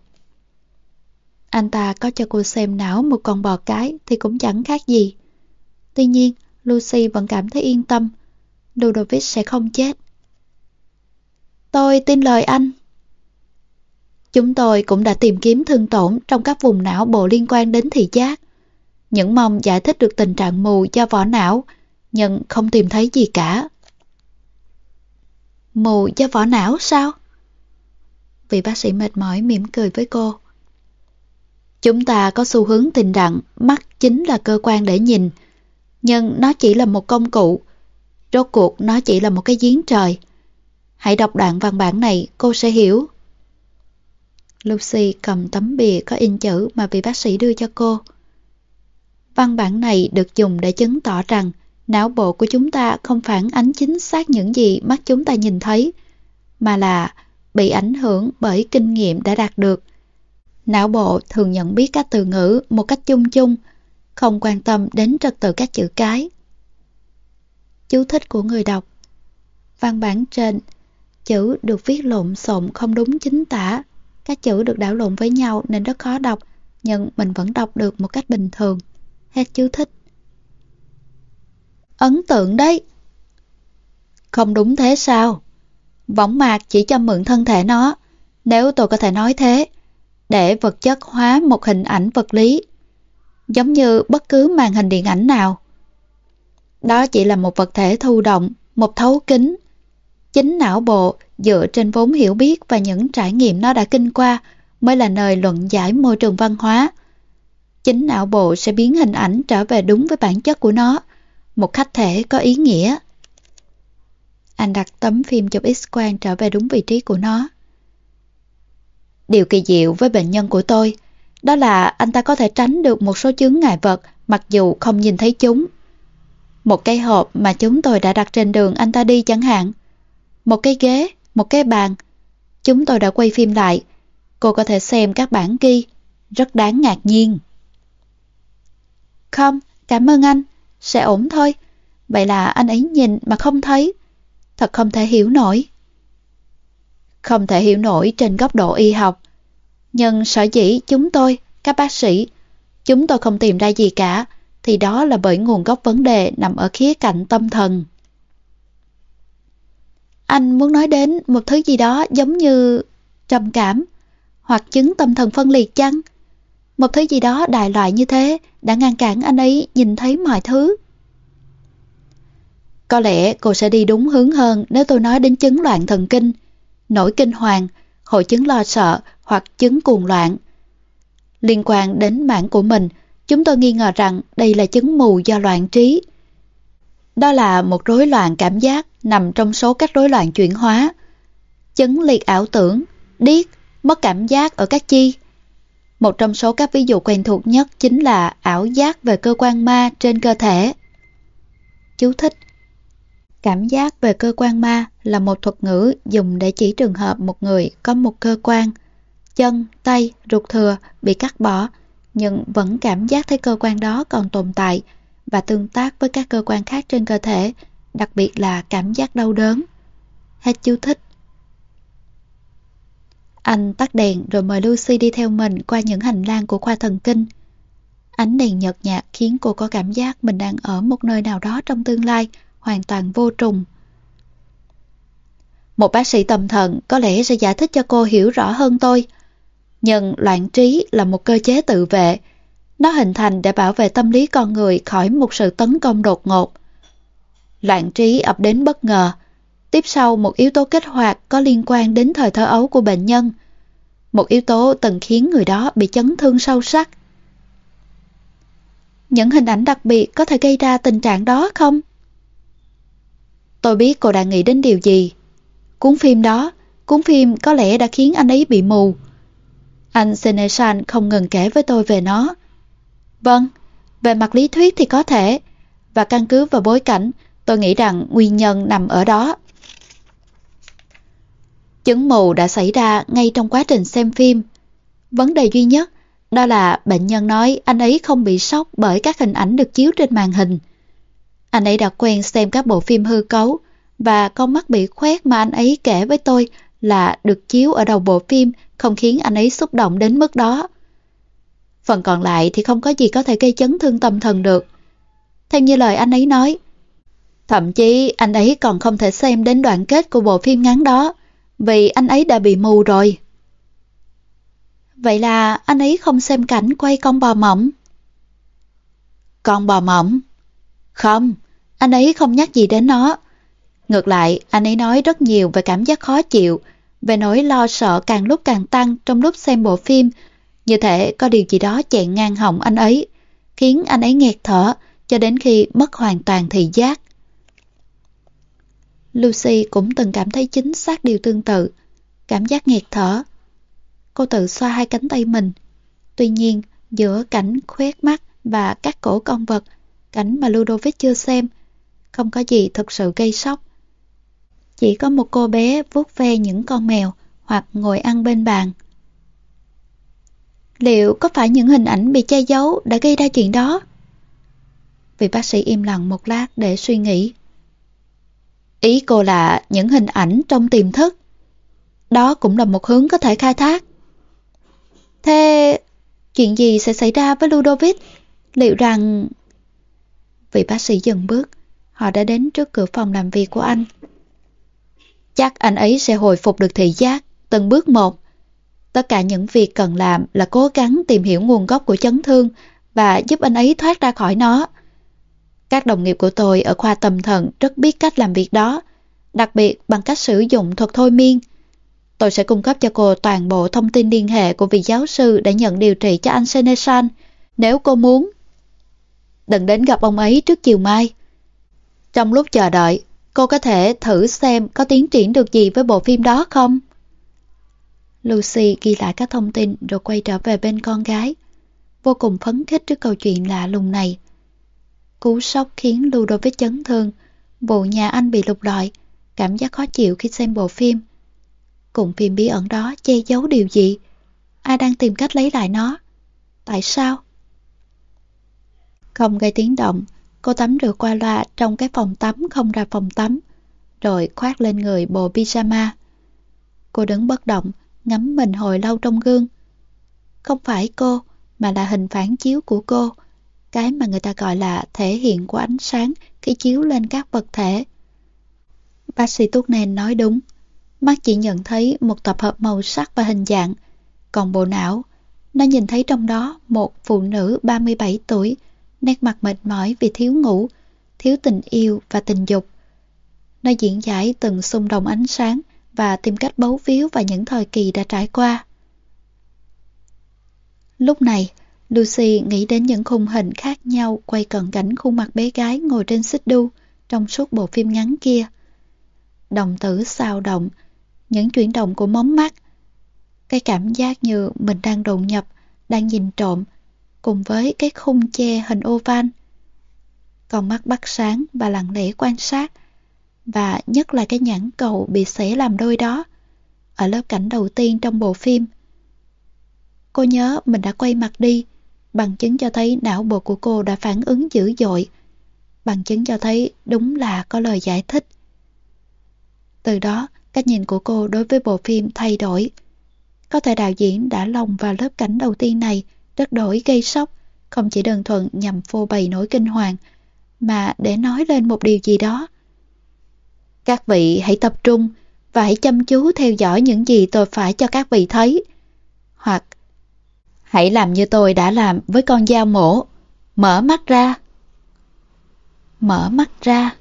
Anh ta có cho cô xem não một con bò cái thì cũng chẳng khác gì. Tuy nhiên, Lucy vẫn cảm thấy yên tâm. Ludovic sẽ không chết. Tôi tin lời anh. Chúng tôi cũng đã tìm kiếm thương tổn trong các vùng não bộ liên quan đến thị giác. Những mong giải thích được tình trạng mù do vỏ não, nhưng không tìm thấy gì cả. Mù do vỏ não sao? Vị bác sĩ mệt mỏi mỉm cười với cô. Chúng ta có xu hướng tình rằng mắt chính là cơ quan để nhìn, nhưng nó chỉ là một công cụ. Rốt cuộc nó chỉ là một cái giếng trời. Hãy đọc đoạn văn bản này, cô sẽ hiểu. Lucy cầm tấm bìa có in chữ mà vị bác sĩ đưa cho cô. Văn bản này được dùng để chứng tỏ rằng não bộ của chúng ta không phản ánh chính xác những gì mắt chúng ta nhìn thấy, mà là bị ảnh hưởng bởi kinh nghiệm đã đạt được. Não bộ thường nhận biết các từ ngữ một cách chung chung, không quan tâm đến trật tự các chữ cái. Chú thích của người đọc Văn bản trên, chữ được viết lộn xộn không đúng chính tả. Các chữ được đảo lộn với nhau nên rất khó đọc, nhưng mình vẫn đọc được một cách bình thường. Hết chú thích. Ấn tượng đấy. Không đúng thế sao? Võng mạc chỉ cho mượn thân thể nó, nếu tôi có thể nói thế, để vật chất hóa một hình ảnh vật lý, giống như bất cứ màn hình điện ảnh nào. Đó chỉ là một vật thể thu động, một thấu kính. Chính não bộ dựa trên vốn hiểu biết và những trải nghiệm nó đã kinh qua mới là nơi luận giải môi trường văn hóa. Chính não bộ sẽ biến hình ảnh trở về đúng với bản chất của nó, một khách thể có ý nghĩa. Anh đặt tấm phim chụp x-quang trở về đúng vị trí của nó. Điều kỳ diệu với bệnh nhân của tôi đó là anh ta có thể tránh được một số chứng ngại vật mặc dù không nhìn thấy chúng. Một cái hộp mà chúng tôi đã đặt trên đường anh ta đi chẳng hạn. Một cái ghế, một cái bàn. Chúng tôi đã quay phim lại. Cô có thể xem các bản ghi. Rất đáng ngạc nhiên. Không, cảm ơn anh. sẽ ổn thôi. Vậy là anh ấy nhìn mà không thấy. Thật không thể hiểu nổi. Không thể hiểu nổi trên góc độ y học. Nhưng sở dĩ chúng tôi, các bác sĩ, chúng tôi không tìm ra gì cả, thì đó là bởi nguồn gốc vấn đề nằm ở khía cạnh tâm thần. Anh muốn nói đến một thứ gì đó giống như trầm cảm hoặc chứng tâm thần phân liệt chăng? Một thứ gì đó đại loại như thế đã ngăn cản anh ấy nhìn thấy mọi thứ. Có lẽ cô sẽ đi đúng hướng hơn nếu tôi nói đến chứng loạn thần kinh, nỗi kinh hoàng, hội chứng lo sợ hoặc chứng cuồng loạn. Liên quan đến mạng của mình, chúng tôi nghi ngờ rằng đây là chứng mù do loạn trí. Đó là một rối loạn cảm giác nằm trong số các rối loạn chuyển hóa. Chứng liệt ảo tưởng, điếc, mất cảm giác ở các chi. Một trong số các ví dụ quen thuộc nhất chính là ảo giác về cơ quan ma trên cơ thể. Chú thích Cảm giác về cơ quan ma là một thuật ngữ dùng để chỉ trường hợp một người có một cơ quan, chân, tay, ruột thừa bị cắt bỏ, nhưng vẫn cảm giác thấy cơ quan đó còn tồn tại và tương tác với các cơ quan khác trên cơ thể, đặc biệt là cảm giác đau đớn. Hết chú thích. Anh tắt đèn rồi mời Lucy đi theo mình qua những hành lang của khoa thần kinh. Ánh đèn nhợt nhạt khiến cô có cảm giác mình đang ở một nơi nào đó trong tương lai, hoàn toàn vô trùng. Một bác sĩ tâm thần có lẽ sẽ giải thích cho cô hiểu rõ hơn tôi. Nhưng loạn trí là một cơ chế tự vệ. Nó hình thành để bảo vệ tâm lý con người khỏi một sự tấn công đột ngột. Loạn trí ập đến bất ngờ. Tiếp sau một yếu tố kích hoạt có liên quan đến thời thơ ấu của bệnh nhân. Một yếu tố từng khiến người đó bị chấn thương sâu sắc. Những hình ảnh đặc biệt có thể gây ra tình trạng đó không? Tôi biết cô đang nghĩ đến điều gì. Cuốn phim đó, cuốn phim có lẽ đã khiến anh ấy bị mù. Anh Senesan không ngừng kể với tôi về nó. Vâng, về mặt lý thuyết thì có thể. Và căn cứ vào bối cảnh, tôi nghĩ rằng nguyên nhân nằm ở đó. Chứng mù đã xảy ra ngay trong quá trình xem phim. Vấn đề duy nhất đó là bệnh nhân nói anh ấy không bị sốc bởi các hình ảnh được chiếu trên màn hình. Anh ấy đã quen xem các bộ phim hư cấu và con mắt bị khoét mà anh ấy kể với tôi là được chiếu ở đầu bộ phim không khiến anh ấy xúc động đến mức đó. Phần còn lại thì không có gì có thể gây chấn thương tâm thần được. Theo như lời anh ấy nói, thậm chí anh ấy còn không thể xem đến đoạn kết của bộ phim ngắn đó vì anh ấy đã bị mù rồi. Vậy là anh ấy không xem cảnh quay con bò mỏng. Con bò mỏng? Không, anh ấy không nhắc gì đến nó. Ngược lại, anh ấy nói rất nhiều về cảm giác khó chịu, về nỗi lo sợ càng lúc càng tăng trong lúc xem bộ phim. Như thể có điều gì đó chạy ngang họng anh ấy, khiến anh ấy nghẹt thở cho đến khi mất hoàn toàn thị giác. Lucy cũng từng cảm thấy chính xác điều tương tự, cảm giác nghẹt thở. Cô tự xoa hai cánh tay mình. Tuy nhiên, giữa cảnh khuét mắt và các cổ con vật, cảnh mà Ludovic chưa xem, không có gì thực sự gây sốc. Chỉ có một cô bé vuốt ve những con mèo hoặc ngồi ăn bên bàn. Liệu có phải những hình ảnh bị che giấu đã gây ra chuyện đó? Vị bác sĩ im lặng một lát để suy nghĩ. Ý cô là những hình ảnh trong tiềm thức. Đó cũng là một hướng có thể khai thác. Thế chuyện gì sẽ xảy ra với Ludovic? Liệu rằng... Vị bác sĩ dừng bước, họ đã đến trước cửa phòng làm việc của anh. Chắc anh ấy sẽ hồi phục được thị giác, từng bước một. Tất cả những việc cần làm là cố gắng tìm hiểu nguồn gốc của chấn thương và giúp anh ấy thoát ra khỏi nó. Các đồng nghiệp của tôi ở khoa tâm thần rất biết cách làm việc đó, đặc biệt bằng cách sử dụng thuật thôi miên. Tôi sẽ cung cấp cho cô toàn bộ thông tin liên hệ của vị giáo sư đã nhận điều trị cho anh Senesan, nếu cô muốn. Đừng đến gặp ông ấy trước chiều mai. Trong lúc chờ đợi, cô có thể thử xem có tiến triển được gì với bộ phim đó không? Lucy ghi lại các thông tin rồi quay trở về bên con gái, vô cùng phấn khích trước câu chuyện lạ lùng này. Cú sốc khiến Ludovic chấn thương, bộ nhà anh bị lục lọi, cảm giác khó chịu khi xem bộ phim. Cùng phim bí ẩn đó che giấu điều gì? Ai đang tìm cách lấy lại nó? Tại sao? Không gây tiếng động, Cô tắm rửa qua loa trong cái phòng tắm không ra phòng tắm, rồi khoác lên người bộ pyjama. Cô đứng bất động, ngắm mình hồi lâu trong gương. Không phải cô, mà là hình phản chiếu của cô, cái mà người ta gọi là thể hiện của ánh sáng khi chiếu lên các vật thể. Bác sĩ Tucknen nói đúng, mắt chỉ nhận thấy một tập hợp màu sắc và hình dạng, còn bộ não, nó nhìn thấy trong đó một phụ nữ 37 tuổi, nét mặt mệt mỏi vì thiếu ngủ, thiếu tình yêu và tình dục. Nó diễn giải từng xung động ánh sáng và tìm cách bấu víu vào những thời kỳ đã trải qua. Lúc này, Lucy nghĩ đến những khung hình khác nhau quay cận cảnh khuôn mặt bé gái ngồi trên xích đu trong suốt bộ phim ngắn kia. Đồng tử sao động, những chuyển động của móng mắt, cái cảm giác như mình đang đồn nhập, đang nhìn trộm, cùng với cái khung che hình oval. Còn mắt bắt sáng và lặng lẽ quan sát, và nhất là cái nhãn cầu bị xẻ làm đôi đó, ở lớp cảnh đầu tiên trong bộ phim. Cô nhớ mình đã quay mặt đi, bằng chứng cho thấy não bộ của cô đã phản ứng dữ dội, bằng chứng cho thấy đúng là có lời giải thích. Từ đó, cách nhìn của cô đối với bộ phim thay đổi. Có thể đạo diễn đã lồng vào lớp cảnh đầu tiên này rất đổi gây sốc, không chỉ đơn thuần nhằm phô bày nỗi kinh hoàng, mà để nói lên một điều gì đó. Các vị hãy tập trung và hãy chăm chú theo dõi những gì tôi phải cho các vị thấy. Hãy làm như tôi đã làm với con dao mổ, mở mắt ra. Mở mắt ra.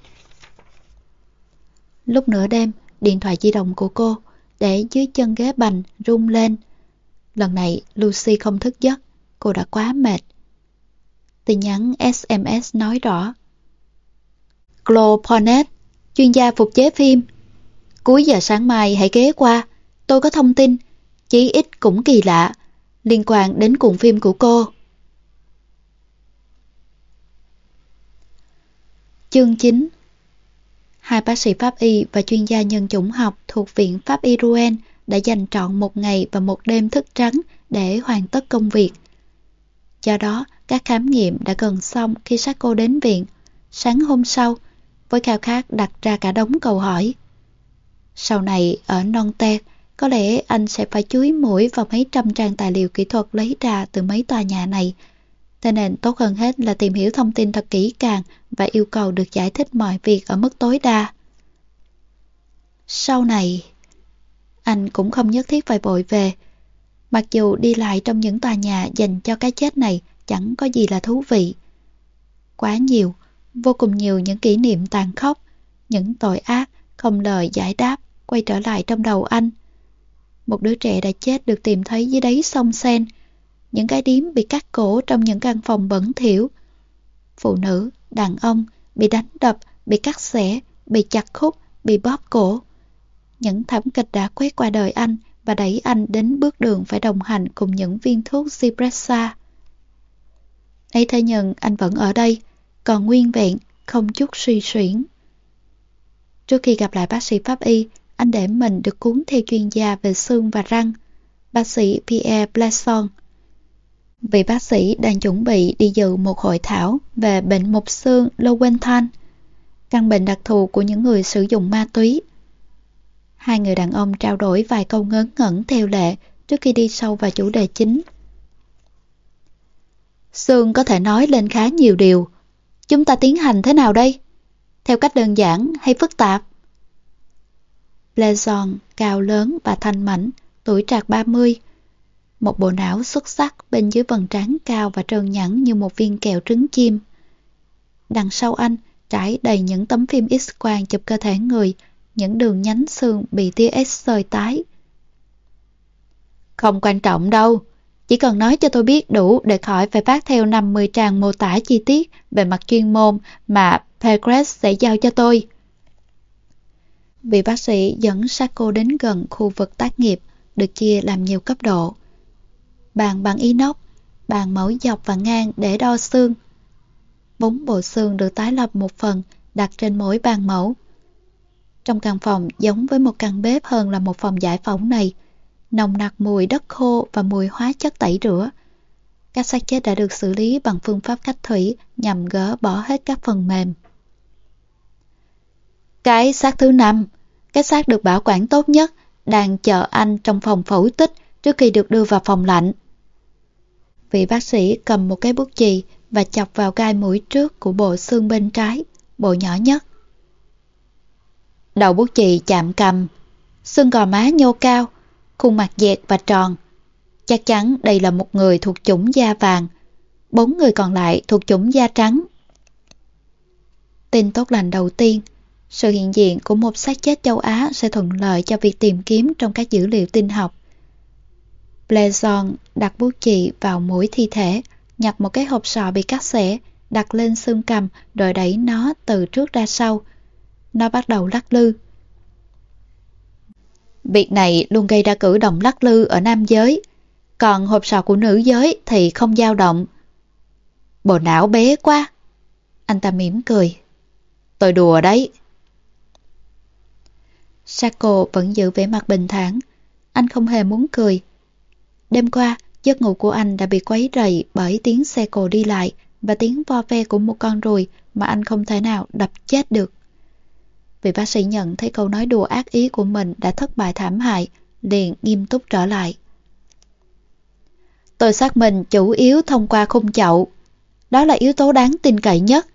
Lúc nửa đêm, điện thoại di động của cô để dưới chân ghế bành rung lên. Lần này Lucy không thức giấc, cô đã quá mệt. Tin nhắn SMS nói rõ. Chloe Pornet, chuyên gia phục chế phim. Cuối giờ sáng mai hãy ghé qua, tôi có thông tin, chí ít cũng kỳ lạ, liên quan đến cuộn phim của cô. Chương 9 Hai bác sĩ pháp y và chuyên gia nhân chủng học thuộc Viện Pháp y Rouen đã dành trọn một ngày và một đêm thức trắng để hoàn tất công việc. Do đó, các khám nghiệm đã gần xong khi Sacco đến viện. Sáng hôm sau, với khao khát đặt ra cả đống câu hỏi. Sau này, ở non tét, có lẽ anh sẽ phải chuối mũi vào mấy trăm trang tài liệu kỹ thuật lấy ra từ mấy tòa nhà này. Thế nên tốt hơn hết là tìm hiểu thông tin thật kỹ càng và yêu cầu được giải thích mọi việc ở mức tối đa. Sau này, anh cũng không nhất thiết phải vội về. Mặc dù đi lại trong những tòa nhà dành cho cái chết này chẳng có gì là thú vị. Quá nhiều, vô cùng nhiều những kỷ niệm tàn khốc, những tội ác, không lời giải đáp quay trở lại trong đầu anh. Một đứa trẻ đã chết được tìm thấy dưới đáy sông Sen, những cái điếm bị cắt cổ trong những căn phòng bẩn thỉu. Phụ nữ, đàn ông bị đánh đập, bị cắt xẻ, bị chặt khúc, bị bóp cổ. Những thảm kịch đã quét qua đời anh và đẩy anh đến bước đường phải đồng hành cùng những viên thuốc Cipressa. ấy thế nhưng anh vẫn ở đây, còn nguyên vẹn, không chút suy xuyển. Trước khi gặp lại bác sĩ pháp y, anh để mình được cuốn theo chuyên gia về xương và răng, bác sĩ Pierre Blesson. Vị bác sĩ đang chuẩn bị đi dự một hội thảo về bệnh mục xương Lowenthal, căn bệnh đặc thù của những người sử dụng ma túy. Hai người đàn ông trao đổi vài câu ngớ ngẩn theo lệ trước khi đi sâu vào chủ đề chính. Xương có thể nói lên khá nhiều điều. Chúng ta tiến hành thế nào đây? Theo cách đơn giản hay phức tạp? Blazon cao lớn và thanh mảnh, tuổi trạc 30. Một bộ não xuất sắc bên dưới vầng trán cao và trơn nhẵn như một viên kẹo trứng chim. Đằng sau anh trải đầy những tấm phim X-quang chụp cơ thể người, những đường nhánh xương bị tia X sơi tái. Không quan trọng đâu, chỉ cần nói cho tôi biết đủ để khỏi phải phát theo 50 trang mô tả chi tiết về mặt chuyên môn mà Pegres sẽ giao cho tôi. Vị bác sĩ dẫn Sako đến gần khu vực tác nghiệp, được chia làm nhiều cấp độ. Bàn bằng inox, bàn mẫu dọc và ngang để đo xương. Bốn bộ xương được tái lập một phần, đặt trên mỗi bàn mẫu. Trong căn phòng giống với một căn bếp hơn là một phòng giải phóng này, nồng nặc mùi đất khô và mùi hóa chất tẩy rửa. Các xác chết đã được xử lý bằng phương pháp cách thủy nhằm gỡ bỏ hết các phần mềm. Cái xác thứ năm, cái xác được bảo quản tốt nhất, đang chờ anh trong phòng phẫu tích trước khi được đưa vào phòng lạnh. Vị bác sĩ cầm một cái bút chì và chọc vào gai mũi trước của bộ xương bên trái, bộ nhỏ nhất. Đầu bút chì chạm cầm, xương gò má nhô cao, khuôn mặt dẹt và tròn. Chắc chắn đây là một người thuộc chủng da vàng, bốn người còn lại thuộc chủng da trắng. Tin tốt lành đầu tiên, sự hiện diện của một xác chết châu Á sẽ thuận lợi cho việc tìm kiếm trong các dữ liệu tin học. Blazon đặt bút chì vào mũi thi thể, nhặt một cái hộp sọ bị cắt xẻ, đặt lên xương cầm rồi đẩy nó từ trước ra sau. Nó bắt đầu lắc lư. Việc này luôn gây ra cử động lắc lư ở nam giới, còn hộp sọ của nữ giới thì không dao động. Bộ não bé quá. Anh ta mỉm cười. Tôi đùa đấy. Sako vẫn giữ vẻ mặt bình thản. Anh không hề muốn cười. Đêm qua, giấc ngủ của anh đã bị quấy rầy bởi tiếng xe cộ đi lại và tiếng vo ve của một con ruồi mà anh không thể nào đập chết được. Vị bác sĩ nhận thấy câu nói đùa ác ý của mình đã thất bại thảm hại, liền nghiêm túc trở lại. Tôi xác minh chủ yếu thông qua khung chậu. Đó là yếu tố đáng tin cậy nhất.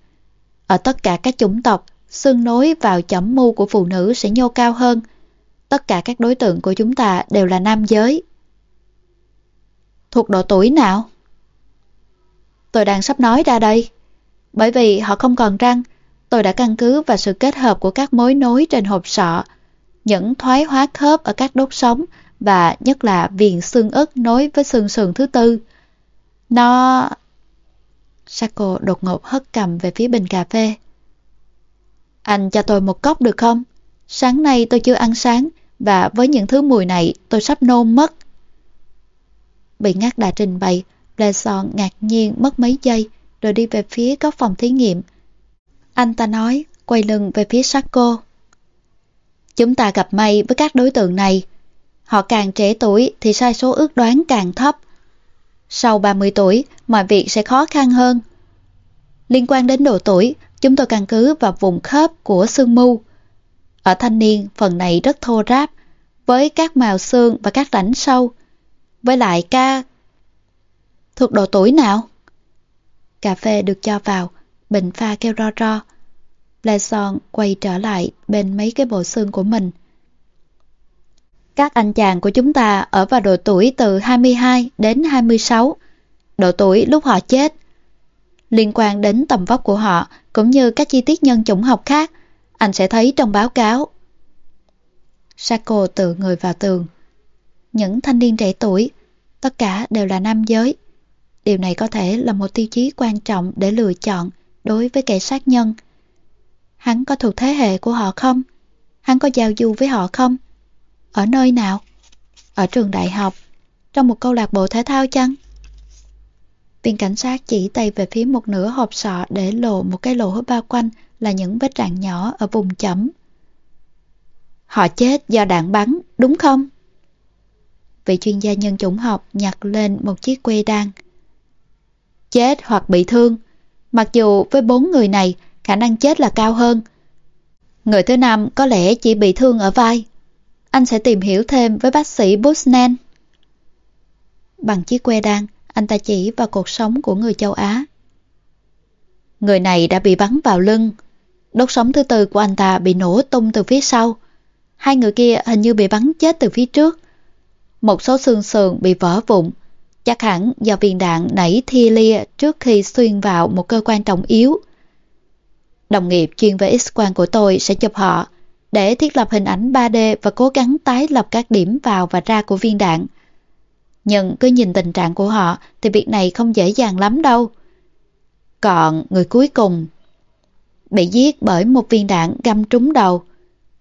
Ở tất cả các chủng tộc, xương nối vào chẩm mu của phụ nữ sẽ nhô cao hơn. Tất cả các đối tượng của chúng ta đều là nam giới. Thuộc độ tuổi nào? Tôi đang sắp nói ra đây. Bởi vì họ không còn răng, tôi đã căn cứ vào sự kết hợp của các mối nối trên hộp sọ, những thoái hóa khớp ở các đốt sống và nhất là viền xương ức nối với xương sườn thứ tư. Nó... Sako đột ngột hất cầm về phía bình cà phê. Anh cho tôi một cốc được không? Sáng nay tôi chưa ăn sáng và với những thứ mùi này tôi sắp nôn mất. Bị ngắt đã trình bày, Blason ngạc nhiên mất mấy giây rồi đi về phía góc phòng thí nghiệm. Anh ta nói, quay lưng về phía Sako. Chúng ta gặp may với các đối tượng này. Họ càng trẻ tuổi thì sai số ước đoán càng thấp. Sau 30 tuổi, mọi việc sẽ khó khăn hơn. Liên quan đến độ tuổi, chúng tôi căn cứ vào vùng khớp của xương mu. Ở thanh niên, phần này rất thô ráp, với các màu xương và các rãnh sâu. Với lại ca... Thuộc độ tuổi nào? Cà phê được cho vào, bình pha kêu ro ro. Blason quay trở lại bên mấy cái bộ xương của mình. Các anh chàng của chúng ta ở vào độ tuổi từ 22 đến 26, độ tuổi lúc họ chết. Liên quan đến tầm vóc của họ cũng như các chi tiết nhân chủng học khác, anh sẽ thấy trong báo cáo. Sako tự người vào tường. Những thanh niên trẻ tuổi, tất cả đều là nam giới. Điều này có thể là một tiêu chí quan trọng để lựa chọn đối với kẻ sát nhân. Hắn có thuộc thế hệ của họ không? Hắn có giao du với họ không? Ở nơi nào? Ở trường đại học? Trong một câu lạc bộ thể thao chăng? Viên cảnh sát chỉ tay về phía một nửa hộp sọ để lộ một cái lỗ bao quanh là những vết rạn nhỏ ở vùng chấm. Họ chết do đạn bắn, đúng không? Vị chuyên gia nhân chủng học nhặt lên một chiếc que đan. Chết hoặc bị thương, mặc dù với bốn người này khả năng chết là cao hơn. Người thứ năm có lẽ chỉ bị thương ở vai. Anh sẽ tìm hiểu thêm với bác sĩ Busnan. Bằng chiếc que đan, anh ta chỉ vào cuộc sống của người châu Á. Người này đã bị bắn vào lưng. Đốt sống thứ tư của anh ta bị nổ tung từ phía sau. Hai người kia hình như bị bắn chết từ phía trước. Một số xương sườn bị vỡ vụn. Chắc hẳn do viên đạn nảy thi lia trước khi xuyên vào một cơ quan trọng yếu. Đồng nghiệp chuyên về X-quang của tôi sẽ chụp họ để thiết lập hình ảnh 3D và cố gắng tái lập các điểm vào và ra của viên đạn. Nhưng cứ nhìn tình trạng của họ thì việc này không dễ dàng lắm đâu. Còn người cuối cùng bị giết bởi một viên đạn găm trúng đầu.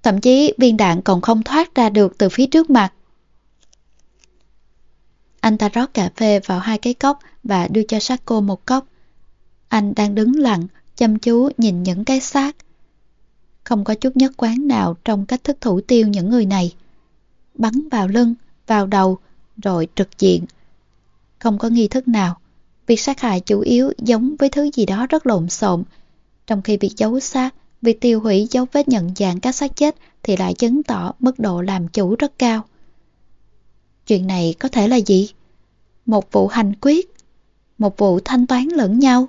Thậm chí viên đạn còn không thoát ra được từ phía trước mặt. Anh ta rót cà phê vào hai cái cốc và đưa cho Sako một cốc. Anh đang đứng lặng, chăm chú nhìn những cái xác. Không có chút nhất quán nào trong cách thức thủ tiêu những người này. Bắn vào lưng, vào đầu, rồi trực diện. Không có nghi thức nào, Việc sát hại chủ yếu giống với thứ gì đó rất lộn xộn, trong khi việc giấu xác, việc tiêu hủy dấu vết nhận dạng các xác chết thì lại chứng tỏ mức độ làm chủ rất cao. Chuyện này có thể là gì? Một vụ hành quyết? Một vụ thanh toán lẫn nhau?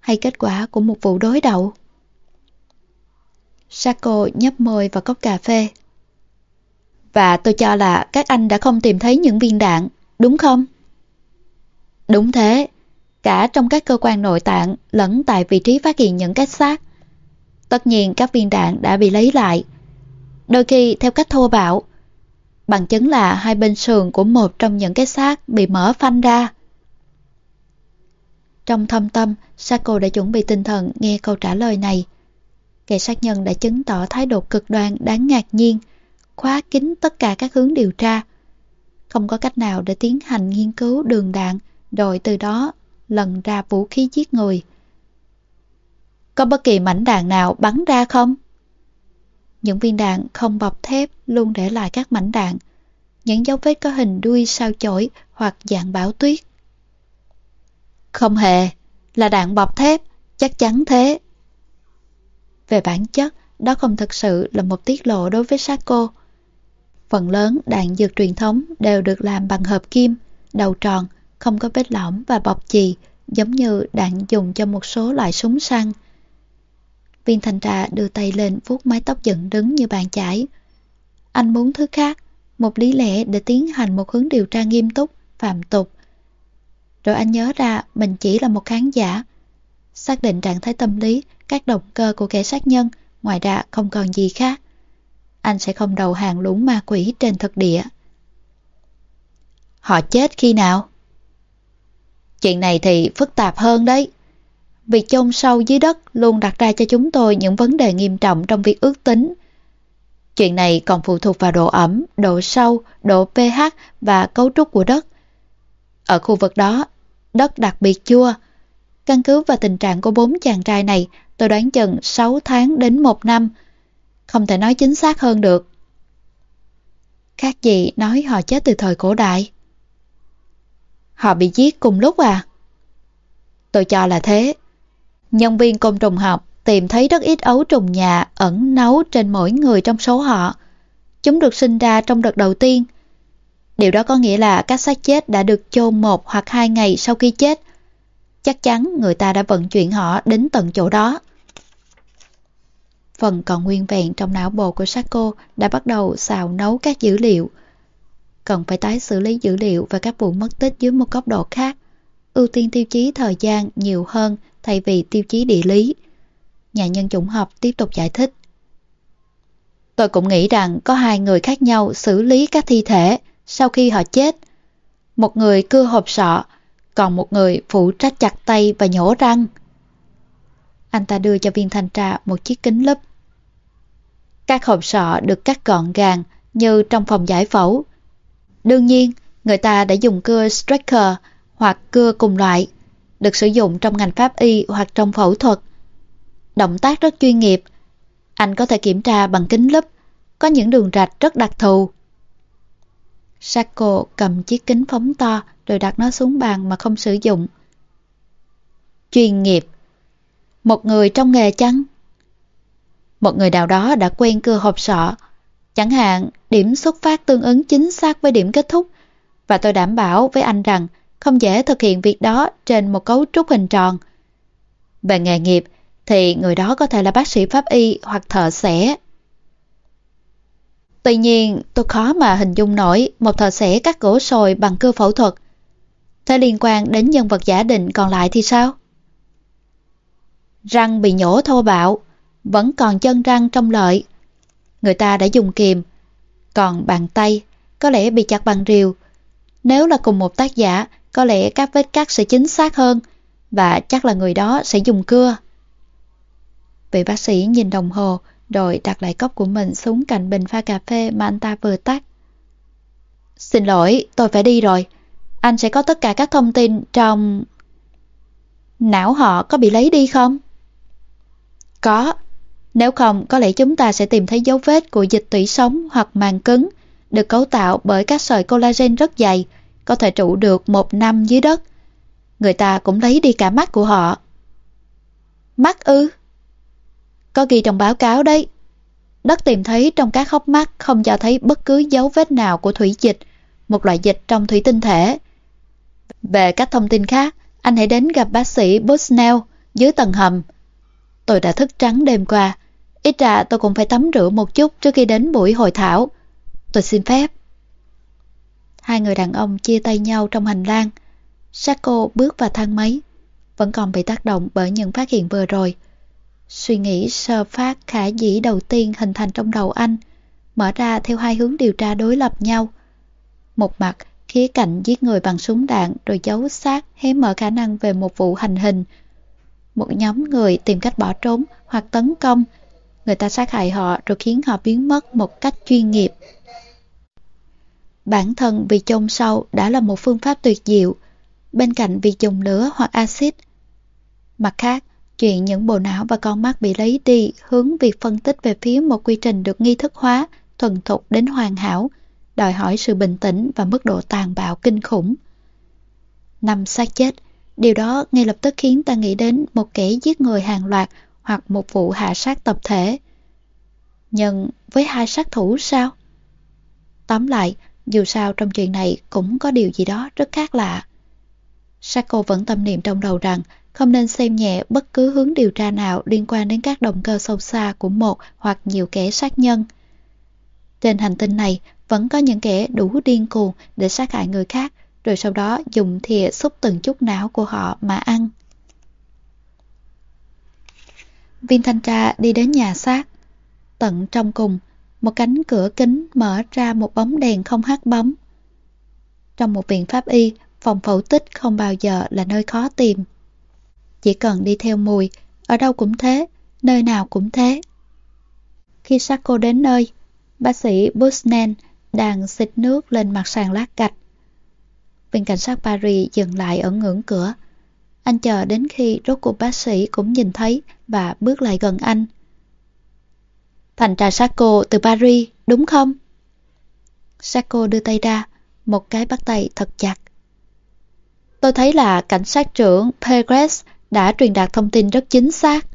Hay kết quả của một vụ đối đầu? Sako nhấp môi vào cốc cà phê. Và tôi cho là các anh đã không tìm thấy những viên đạn, đúng không? Đúng thế, cả trong các cơ quan nội tạng lẫn tại vị trí phát hiện những cái xác. Tất nhiên các viên đạn đã bị lấy lại. Đôi khi theo cách thô bạo, bằng chứng là hai bên sườn của một trong những cái xác bị mở phanh ra. Trong thâm tâm, Sako đã chuẩn bị tinh thần nghe câu trả lời này. Kẻ sát nhân đã chứng tỏ thái độ cực đoan đáng ngạc nhiên, khóa kín tất cả các hướng điều tra. Không có cách nào để tiến hành nghiên cứu đường đạn, đội từ đó lần ra vũ khí giết người. Có bất kỳ mảnh đạn nào bắn ra không? Những viên đạn không bọc thép luôn để lại các mảnh đạn, những dấu vết có hình đuôi sao chổi hoặc dạng bão tuyết. Không hề, là đạn bọc thép, chắc chắn thế. Về bản chất, đó không thực sự là một tiết lộ đối với Sako. Phần lớn đạn dược truyền thống đều được làm bằng hợp kim, đầu tròn, không có vết lõm và bọc chì, giống như đạn dùng cho một số loại súng săn. Viên thành trà đưa tay lên vuốt mái tóc dựng đứng như bàn chải. Anh muốn thứ khác, một lý lẽ để tiến hành một hướng điều tra nghiêm túc, phạm tục. Rồi anh nhớ ra mình chỉ là một khán giả. Xác định trạng thái tâm lý, các động cơ của kẻ sát nhân, ngoài ra không còn gì khác. Anh sẽ không đầu hàng lũ ma quỷ trên thực địa. Họ chết khi nào? Chuyện này thì phức tạp hơn đấy. Việc chôn sâu dưới đất luôn đặt ra cho chúng tôi những vấn đề nghiêm trọng trong việc ước tính. Chuyện này còn phụ thuộc vào độ ẩm, độ sâu, độ pH và cấu trúc của đất. Ở khu vực đó, đất đặc biệt chua. Căn cứ vào tình trạng của bốn chàng trai này, tôi đoán chừng 6 tháng đến 1 năm. Không thể nói chính xác hơn được. Khác gì nói họ chết từ thời cổ đại. Họ bị giết cùng lúc à? Tôi cho là thế. Nhân viên côn trùng học tìm thấy rất ít ấu trùng nhà ẩn nấu trên mỗi người trong số họ. Chúng được sinh ra trong đợt đầu tiên. Điều đó có nghĩa là các xác chết đã được chôn một hoặc hai ngày sau khi chết. Chắc chắn người ta đã vận chuyển họ đến tận chỗ đó. Phần còn nguyên vẹn trong não bộ của Sako đã bắt đầu xào nấu các dữ liệu. Cần phải tái xử lý dữ liệu và các vụ mất tích dưới một góc độ khác. Ưu tiên tiêu chí thời gian nhiều hơn thay vì tiêu chí địa lý. Nhà nhân chủng học tiếp tục giải thích. Tôi cũng nghĩ rằng có hai người khác nhau xử lý các thi thể sau khi họ chết. Một người cưa hộp sọ, còn một người phụ trách chặt tay và nhổ răng. Anh ta đưa cho viên thanh tra một chiếc kính lúp. Các hộp sọ được cắt gọn gàng như trong phòng giải phẫu. Đương nhiên, người ta đã dùng cưa Striker hoặc cưa cùng loại, được sử dụng trong ngành pháp y hoặc trong phẫu thuật. Động tác rất chuyên nghiệp. Anh có thể kiểm tra bằng kính lúp, có những đường rạch rất đặc thù. Sako cầm chiếc kính phóng to rồi đặt nó xuống bàn mà không sử dụng. Chuyên nghiệp một người trong nghề chăng? Một người nào đó đã quen cưa hộp sọ. Chẳng hạn, điểm xuất phát tương ứng chính xác với điểm kết thúc. Và tôi đảm bảo với anh rằng không dễ thực hiện việc đó trên một cấu trúc hình tròn. Về nghề nghiệp thì người đó có thể là bác sĩ pháp y hoặc thợ xẻ. Tuy nhiên, tôi khó mà hình dung nổi một thợ xẻ cắt gỗ sồi bằng cưa phẫu thuật. Thế liên quan đến nhân vật giả định còn lại thì sao? Răng bị nhổ thô bạo, vẫn còn chân răng trong lợi. Người ta đã dùng kìm, còn bàn tay có lẽ bị chặt bằng rìu. Nếu là cùng một tác giả, có lẽ các vết cắt sẽ chính xác hơn và chắc là người đó sẽ dùng cưa. Vị bác sĩ nhìn đồng hồ rồi đặt lại cốc của mình xuống cạnh bình pha cà phê mà anh ta vừa tắt. Xin lỗi, tôi phải đi rồi. Anh sẽ có tất cả các thông tin trong... Não họ có bị lấy đi không? Có. Nếu không, có lẽ chúng ta sẽ tìm thấy dấu vết của dịch tủy sống hoặc màng cứng, được cấu tạo bởi các sợi collagen rất dày, có thể trụ được một năm dưới đất. người ta cũng lấy đi cả mắt của họ. Mắt ư? Có ghi trong báo cáo đấy. Đất tìm thấy trong các hốc mắt không cho thấy bất cứ dấu vết nào của thủy dịch, một loại dịch trong thủy tinh thể. Về các thông tin khác, anh hãy đến gặp bác sĩ Busnell dưới tầng hầm. Tôi đã thức trắng đêm qua, ít ra tôi cũng phải tắm rửa một chút trước khi đến buổi hội thảo. Tôi xin phép. Hai người đàn ông chia tay nhau trong hành lang. Sako bước vào thang máy, vẫn còn bị tác động bởi những phát hiện vừa rồi. Suy nghĩ sơ phát khả dĩ đầu tiên hình thành trong đầu anh, mở ra theo hai hướng điều tra đối lập nhau. Một mặt, khía cạnh giết người bằng súng đạn rồi giấu xác hé mở khả năng về một vụ hành hình. Một nhóm người tìm cách bỏ trốn hoặc tấn công. Người ta sát hại họ rồi khiến họ biến mất một cách chuyên nghiệp. Bản thân việc chôn sâu đã là một phương pháp tuyệt diệu, bên cạnh việc dùng lửa hoặc axit. Mặt khác, chuyện những bộ não và con mắt bị lấy đi hướng việc phân tích về phía một quy trình được nghi thức hóa, thuần thục đến hoàn hảo, đòi hỏi sự bình tĩnh và mức độ tàn bạo kinh khủng. Năm xác chết, điều đó ngay lập tức khiến ta nghĩ đến một kẻ giết người hàng loạt hoặc một vụ hạ sát tập thể. Nhưng với hai sát thủ sao? Tóm lại, dù sao trong chuyện này cũng có điều gì đó rất khác lạ. Sako vẫn tâm niệm trong đầu rằng không nên xem nhẹ bất cứ hướng điều tra nào liên quan đến các động cơ sâu xa của một hoặc nhiều kẻ sát nhân. Trên hành tinh này vẫn có những kẻ đủ điên cuồng để sát hại người khác rồi sau đó dùng thìa xúc từng chút não của họ mà ăn. Viên thanh tra đi đến nhà xác. Tận trong cùng, một cánh cửa kính mở ra một bóng đèn không hát bóng. Trong một viện pháp y, phòng phẫu tích không bao giờ là nơi khó tìm. Chỉ cần đi theo mùi, ở đâu cũng thế, nơi nào cũng thế. Khi Sako đến nơi, bác sĩ Busnen đang xịt nước lên mặt sàn lát gạch. Viên cảnh sát Paris dừng lại ở ngưỡng cửa. Anh chờ đến khi rốt cuộc bác sĩ cũng nhìn thấy và bước lại gần anh. Thành trà Sako từ Paris, đúng không? Sako đưa tay ra, một cái bắt tay thật chặt. Tôi thấy là cảnh sát trưởng Pegres đã truyền đạt thông tin rất chính xác.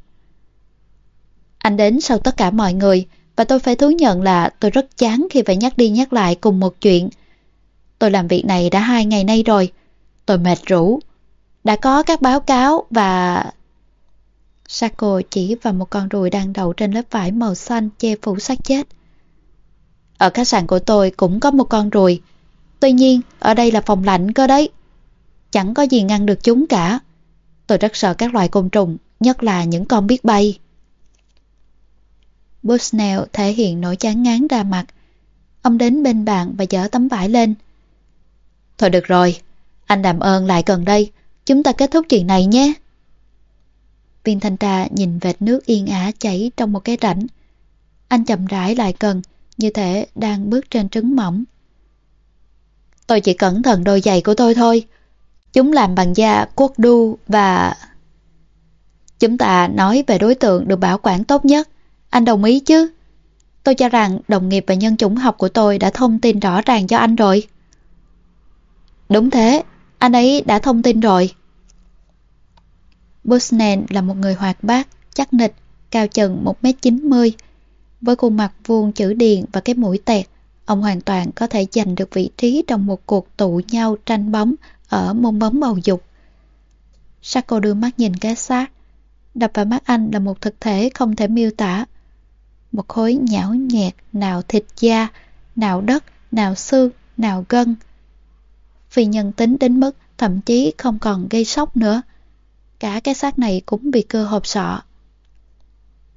Anh đến sau tất cả mọi người và tôi phải thú nhận là tôi rất chán khi phải nhắc đi nhắc lại cùng một chuyện. Tôi làm việc này đã hai ngày nay rồi. Tôi mệt rũ. Đã có các báo cáo và... Sako chỉ vào một con ruồi đang đậu trên lớp vải màu xanh che phủ xác chết. Ở khách sạn của tôi cũng có một con ruồi. Tuy nhiên, ở đây là phòng lạnh cơ đấy. Chẳng có gì ngăn được chúng cả. Tôi rất sợ các loài côn trùng, nhất là những con biết bay. Bushnell thể hiện nỗi chán ngán ra mặt. Ông đến bên bạn và dở tấm vải lên. Thôi được rồi, anh làm ơn lại gần đây, chúng ta kết thúc chuyện này nhé. Viên thanh tra nhìn vệt nước yên ả chảy trong một cái rãnh. Anh chậm rãi lại gần, như thể đang bước trên trứng mỏng. Tôi chỉ cẩn thận đôi giày của tôi thôi. Chúng làm bằng da cốt đu và... Chúng ta nói về đối tượng được bảo quản tốt nhất. Anh đồng ý chứ? Tôi cho rằng đồng nghiệp và nhân chủng học của tôi đã thông tin rõ ràng cho anh rồi. Đúng thế, anh ấy đã thông tin rồi. Busnen là một người hoạt bát, chắc nịch, cao chừng 1m90. Với khuôn mặt vuông chữ điền và cái mũi tẹt, ông hoàn toàn có thể giành được vị trí trong một cuộc tụ nhau tranh bóng ở môn bóng bầu dục. Sako đưa mắt nhìn cái xác. Đập vào mắt anh là một thực thể không thể miêu tả. Một khối nhão nhẹt, nào thịt da, nào đất, nào xương, nào gân. Vì nhân tính đến mức thậm chí không còn gây sốc nữa. Cả cái xác này cũng bị cơ hộp sọ.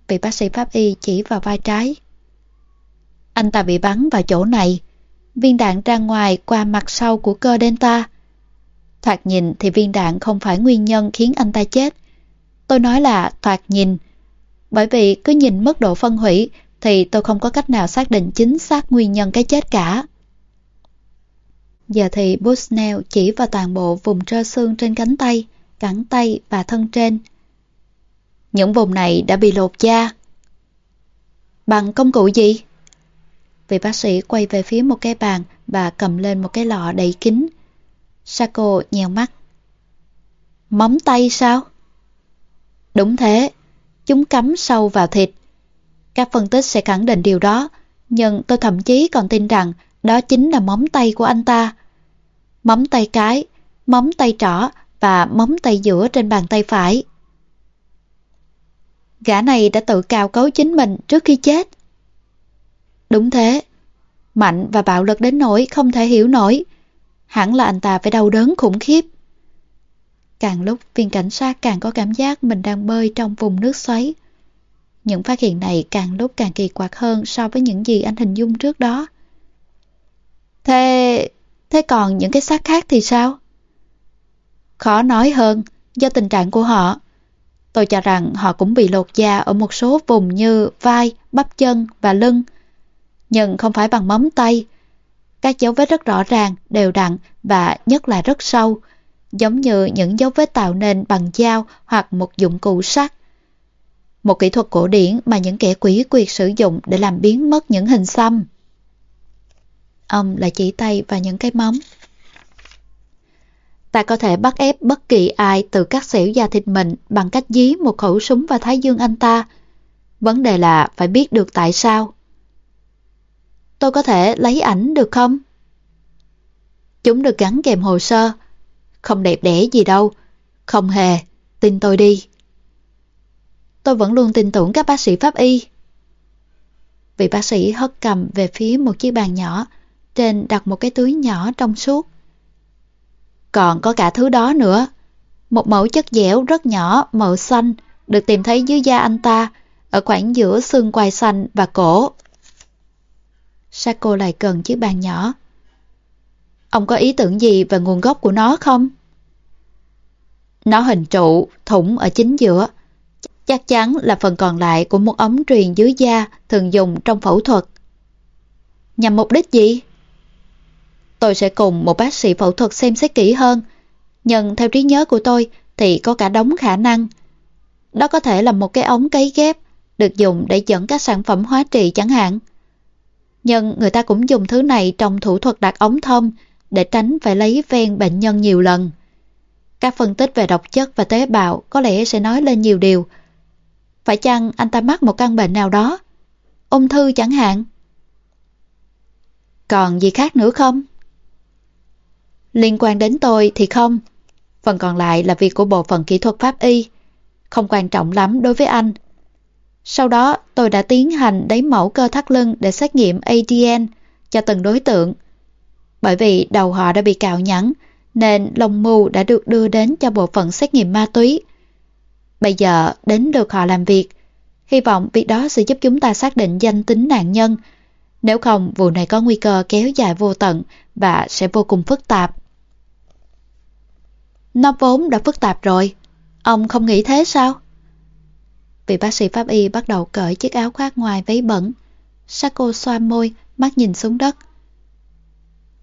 Vị bác sĩ pháp y chỉ vào vai trái. Anh ta bị bắn vào chỗ này. Viên đạn ra ngoài qua mặt sau của cơ delta. Thoạt nhìn thì viên đạn không phải nguyên nhân khiến anh ta chết. Tôi nói là thoạt nhìn. Bởi vì cứ nhìn mức độ phân hủy thì tôi không có cách nào xác định chính xác nguyên nhân cái chết cả. Giờ thì Bushnell chỉ vào toàn bộ vùng trơ xương trên cánh tay, cẳng tay và thân trên. Những vùng này đã bị lột da. Bằng công cụ gì? Vị bác sĩ quay về phía một cái bàn và cầm lên một cái lọ đầy kính. Sako nhèo mắt. Móng tay sao? Đúng thế, chúng cắm sâu vào thịt. Các phân tích sẽ khẳng định điều đó, nhưng tôi thậm chí còn tin rằng đó chính là móng tay của anh ta. Móng tay cái, móng tay trỏ và móng tay giữa trên bàn tay phải. Gã này đã tự cào cấu chính mình trước khi chết. Đúng thế, mạnh và bạo lực đến nỗi không thể hiểu nổi. Hẳn là anh ta phải đau đớn khủng khiếp. Càng lúc viên cảnh sát càng có cảm giác mình đang bơi trong vùng nước xoáy. Những phát hiện này càng lúc càng kỳ quặc hơn so với những gì anh hình dung trước đó. Thế thế còn những cái xác khác thì sao? Khó nói hơn, do tình trạng của họ. Tôi cho rằng họ cũng bị lột da ở một số vùng như vai, bắp chân và lưng. Nhưng không phải bằng móng tay. Các dấu vết rất rõ ràng, đều đặn và nhất là rất sâu, giống như những dấu vết tạo nên bằng dao hoặc một dụng cụ sắt. Một kỹ thuật cổ điển mà những kẻ quỷ quyệt sử dụng để làm biến mất những hình xăm. Ông lại chỉ tay vào những cái móng. Ta có thể bắt ép bất kỳ ai từ các xỉu da thịt mình bằng cách dí một khẩu súng vào thái dương anh ta. Vấn đề là phải biết được tại sao. Tôi có thể lấy ảnh được không? Chúng được gắn kèm hồ sơ. Không đẹp đẽ gì đâu. Không hề. Tin tôi đi. Tôi vẫn luôn tin tưởng các bác sĩ pháp y. Vị bác sĩ hất cầm về phía một chiếc bàn nhỏ, trên đặt một cái túi nhỏ trong suốt. Còn có cả thứ đó nữa. Một mẫu chất dẻo rất nhỏ, màu xanh, được tìm thấy dưới da anh ta, ở khoảng giữa xương quai xanh và cổ. Sako lại gần chiếc bàn nhỏ. Ông có ý tưởng gì về nguồn gốc của nó không? Nó hình trụ, thủng ở chính giữa. Chắc chắn là phần còn lại của một ống truyền dưới da thường dùng trong phẫu thuật. Nhằm mục đích gì? Tôi sẽ cùng một bác sĩ phẫu thuật xem xét kỹ hơn. Nhưng theo trí nhớ của tôi thì có cả đống khả năng. Đó có thể là một cái ống cấy ghép được dùng để dẫn các sản phẩm hóa trị chẳng hạn. Nhưng người ta cũng dùng thứ này trong thủ thuật đặt ống thông để tránh phải lấy ven bệnh nhân nhiều lần. Các phân tích về độc chất và tế bào có lẽ sẽ nói lên nhiều điều. Phải chăng anh ta mắc một căn bệnh nào đó? Ung thư chẳng hạn? Còn gì khác nữa không? Liên quan đến tôi thì không. Phần còn lại là việc của bộ phận kỹ thuật pháp y. Không quan trọng lắm đối với anh. Sau đó tôi đã tiến hành lấy mẫu cơ thắt lưng để xét nghiệm ADN cho từng đối tượng. Bởi vì đầu họ đã bị cạo nhẵn nên lông mù đã được đưa đến cho bộ phận xét nghiệm ma túy. Bây giờ đến lượt họ làm việc. Hy vọng việc đó sẽ giúp chúng ta xác định danh tính nạn nhân. Nếu không, vụ này có nguy cơ kéo dài vô tận và sẽ vô cùng phức tạp. Nó vốn đã phức tạp rồi. Ông không nghĩ thế sao? Vị bác sĩ pháp y bắt đầu cởi chiếc áo khoác ngoài váy bẩn. Sako xoa môi, mắt nhìn xuống đất.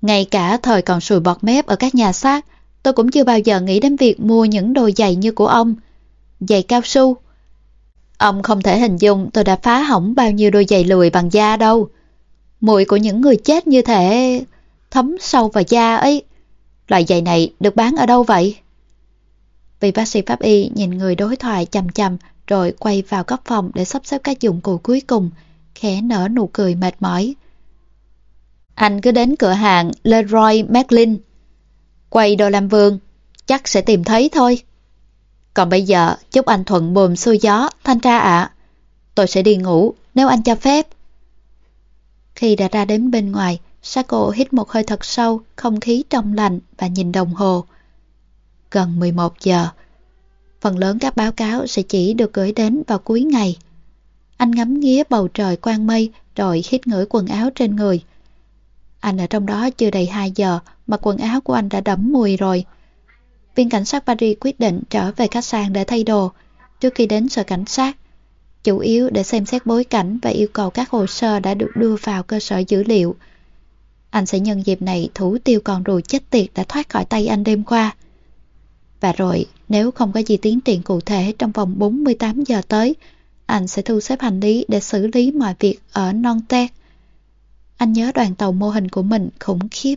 Ngay cả thời còn sùi bọt mép ở các nhà xác, tôi cũng chưa bao giờ nghĩ đến việc mua những đôi giày như của ông. Giày cao su. Ông không thể hình dung tôi đã phá hỏng bao nhiêu đôi giày lùi bằng da đâu. Mùi của những người chết như thể thấm sâu vào da ấy. Loại giày này được bán ở đâu vậy? Vị bác sĩ pháp y nhìn người đối thoại chầm chầm rồi quay vào góc phòng để sắp xếp các dụng cụ cuối cùng, khẽ nở nụ cười mệt mỏi. Anh cứ đến cửa hàng Leroy Merlin, quay đồ làm vườn, chắc sẽ tìm thấy thôi. Còn bây giờ, chúc anh thuận buồm xuôi gió, thanh tra ạ. Tôi sẽ đi ngủ, nếu anh cho phép. Khi đã ra đến bên ngoài, Sako hít một hơi thật sâu, không khí trong lành và nhìn đồng hồ. Gần 11 giờ, phần lớn các báo cáo sẽ chỉ được gửi đến vào cuối ngày. Anh ngắm nghía bầu trời quang mây rồi hít ngửi quần áo trên người. Anh ở trong đó chưa đầy 2 giờ mà quần áo của anh đã đẫm mùi rồi. Viên cảnh sát Paris quyết định trở về khách sạn để thay đồ trước khi đến sở cảnh sát, chủ yếu để xem xét bối cảnh và yêu cầu các hồ sơ đã được đưa vào cơ sở dữ liệu. Anh sẽ nhân dịp này thủ tiêu con rùi chết tiệt đã thoát khỏi tay anh đêm qua. Và rồi, nếu không có gì tiến triển cụ thể trong vòng 48 giờ tới, anh sẽ thu xếp hành lý để xử lý mọi việc ở non. Anh nhớ đoàn tàu mô hình của mình khủng khiếp.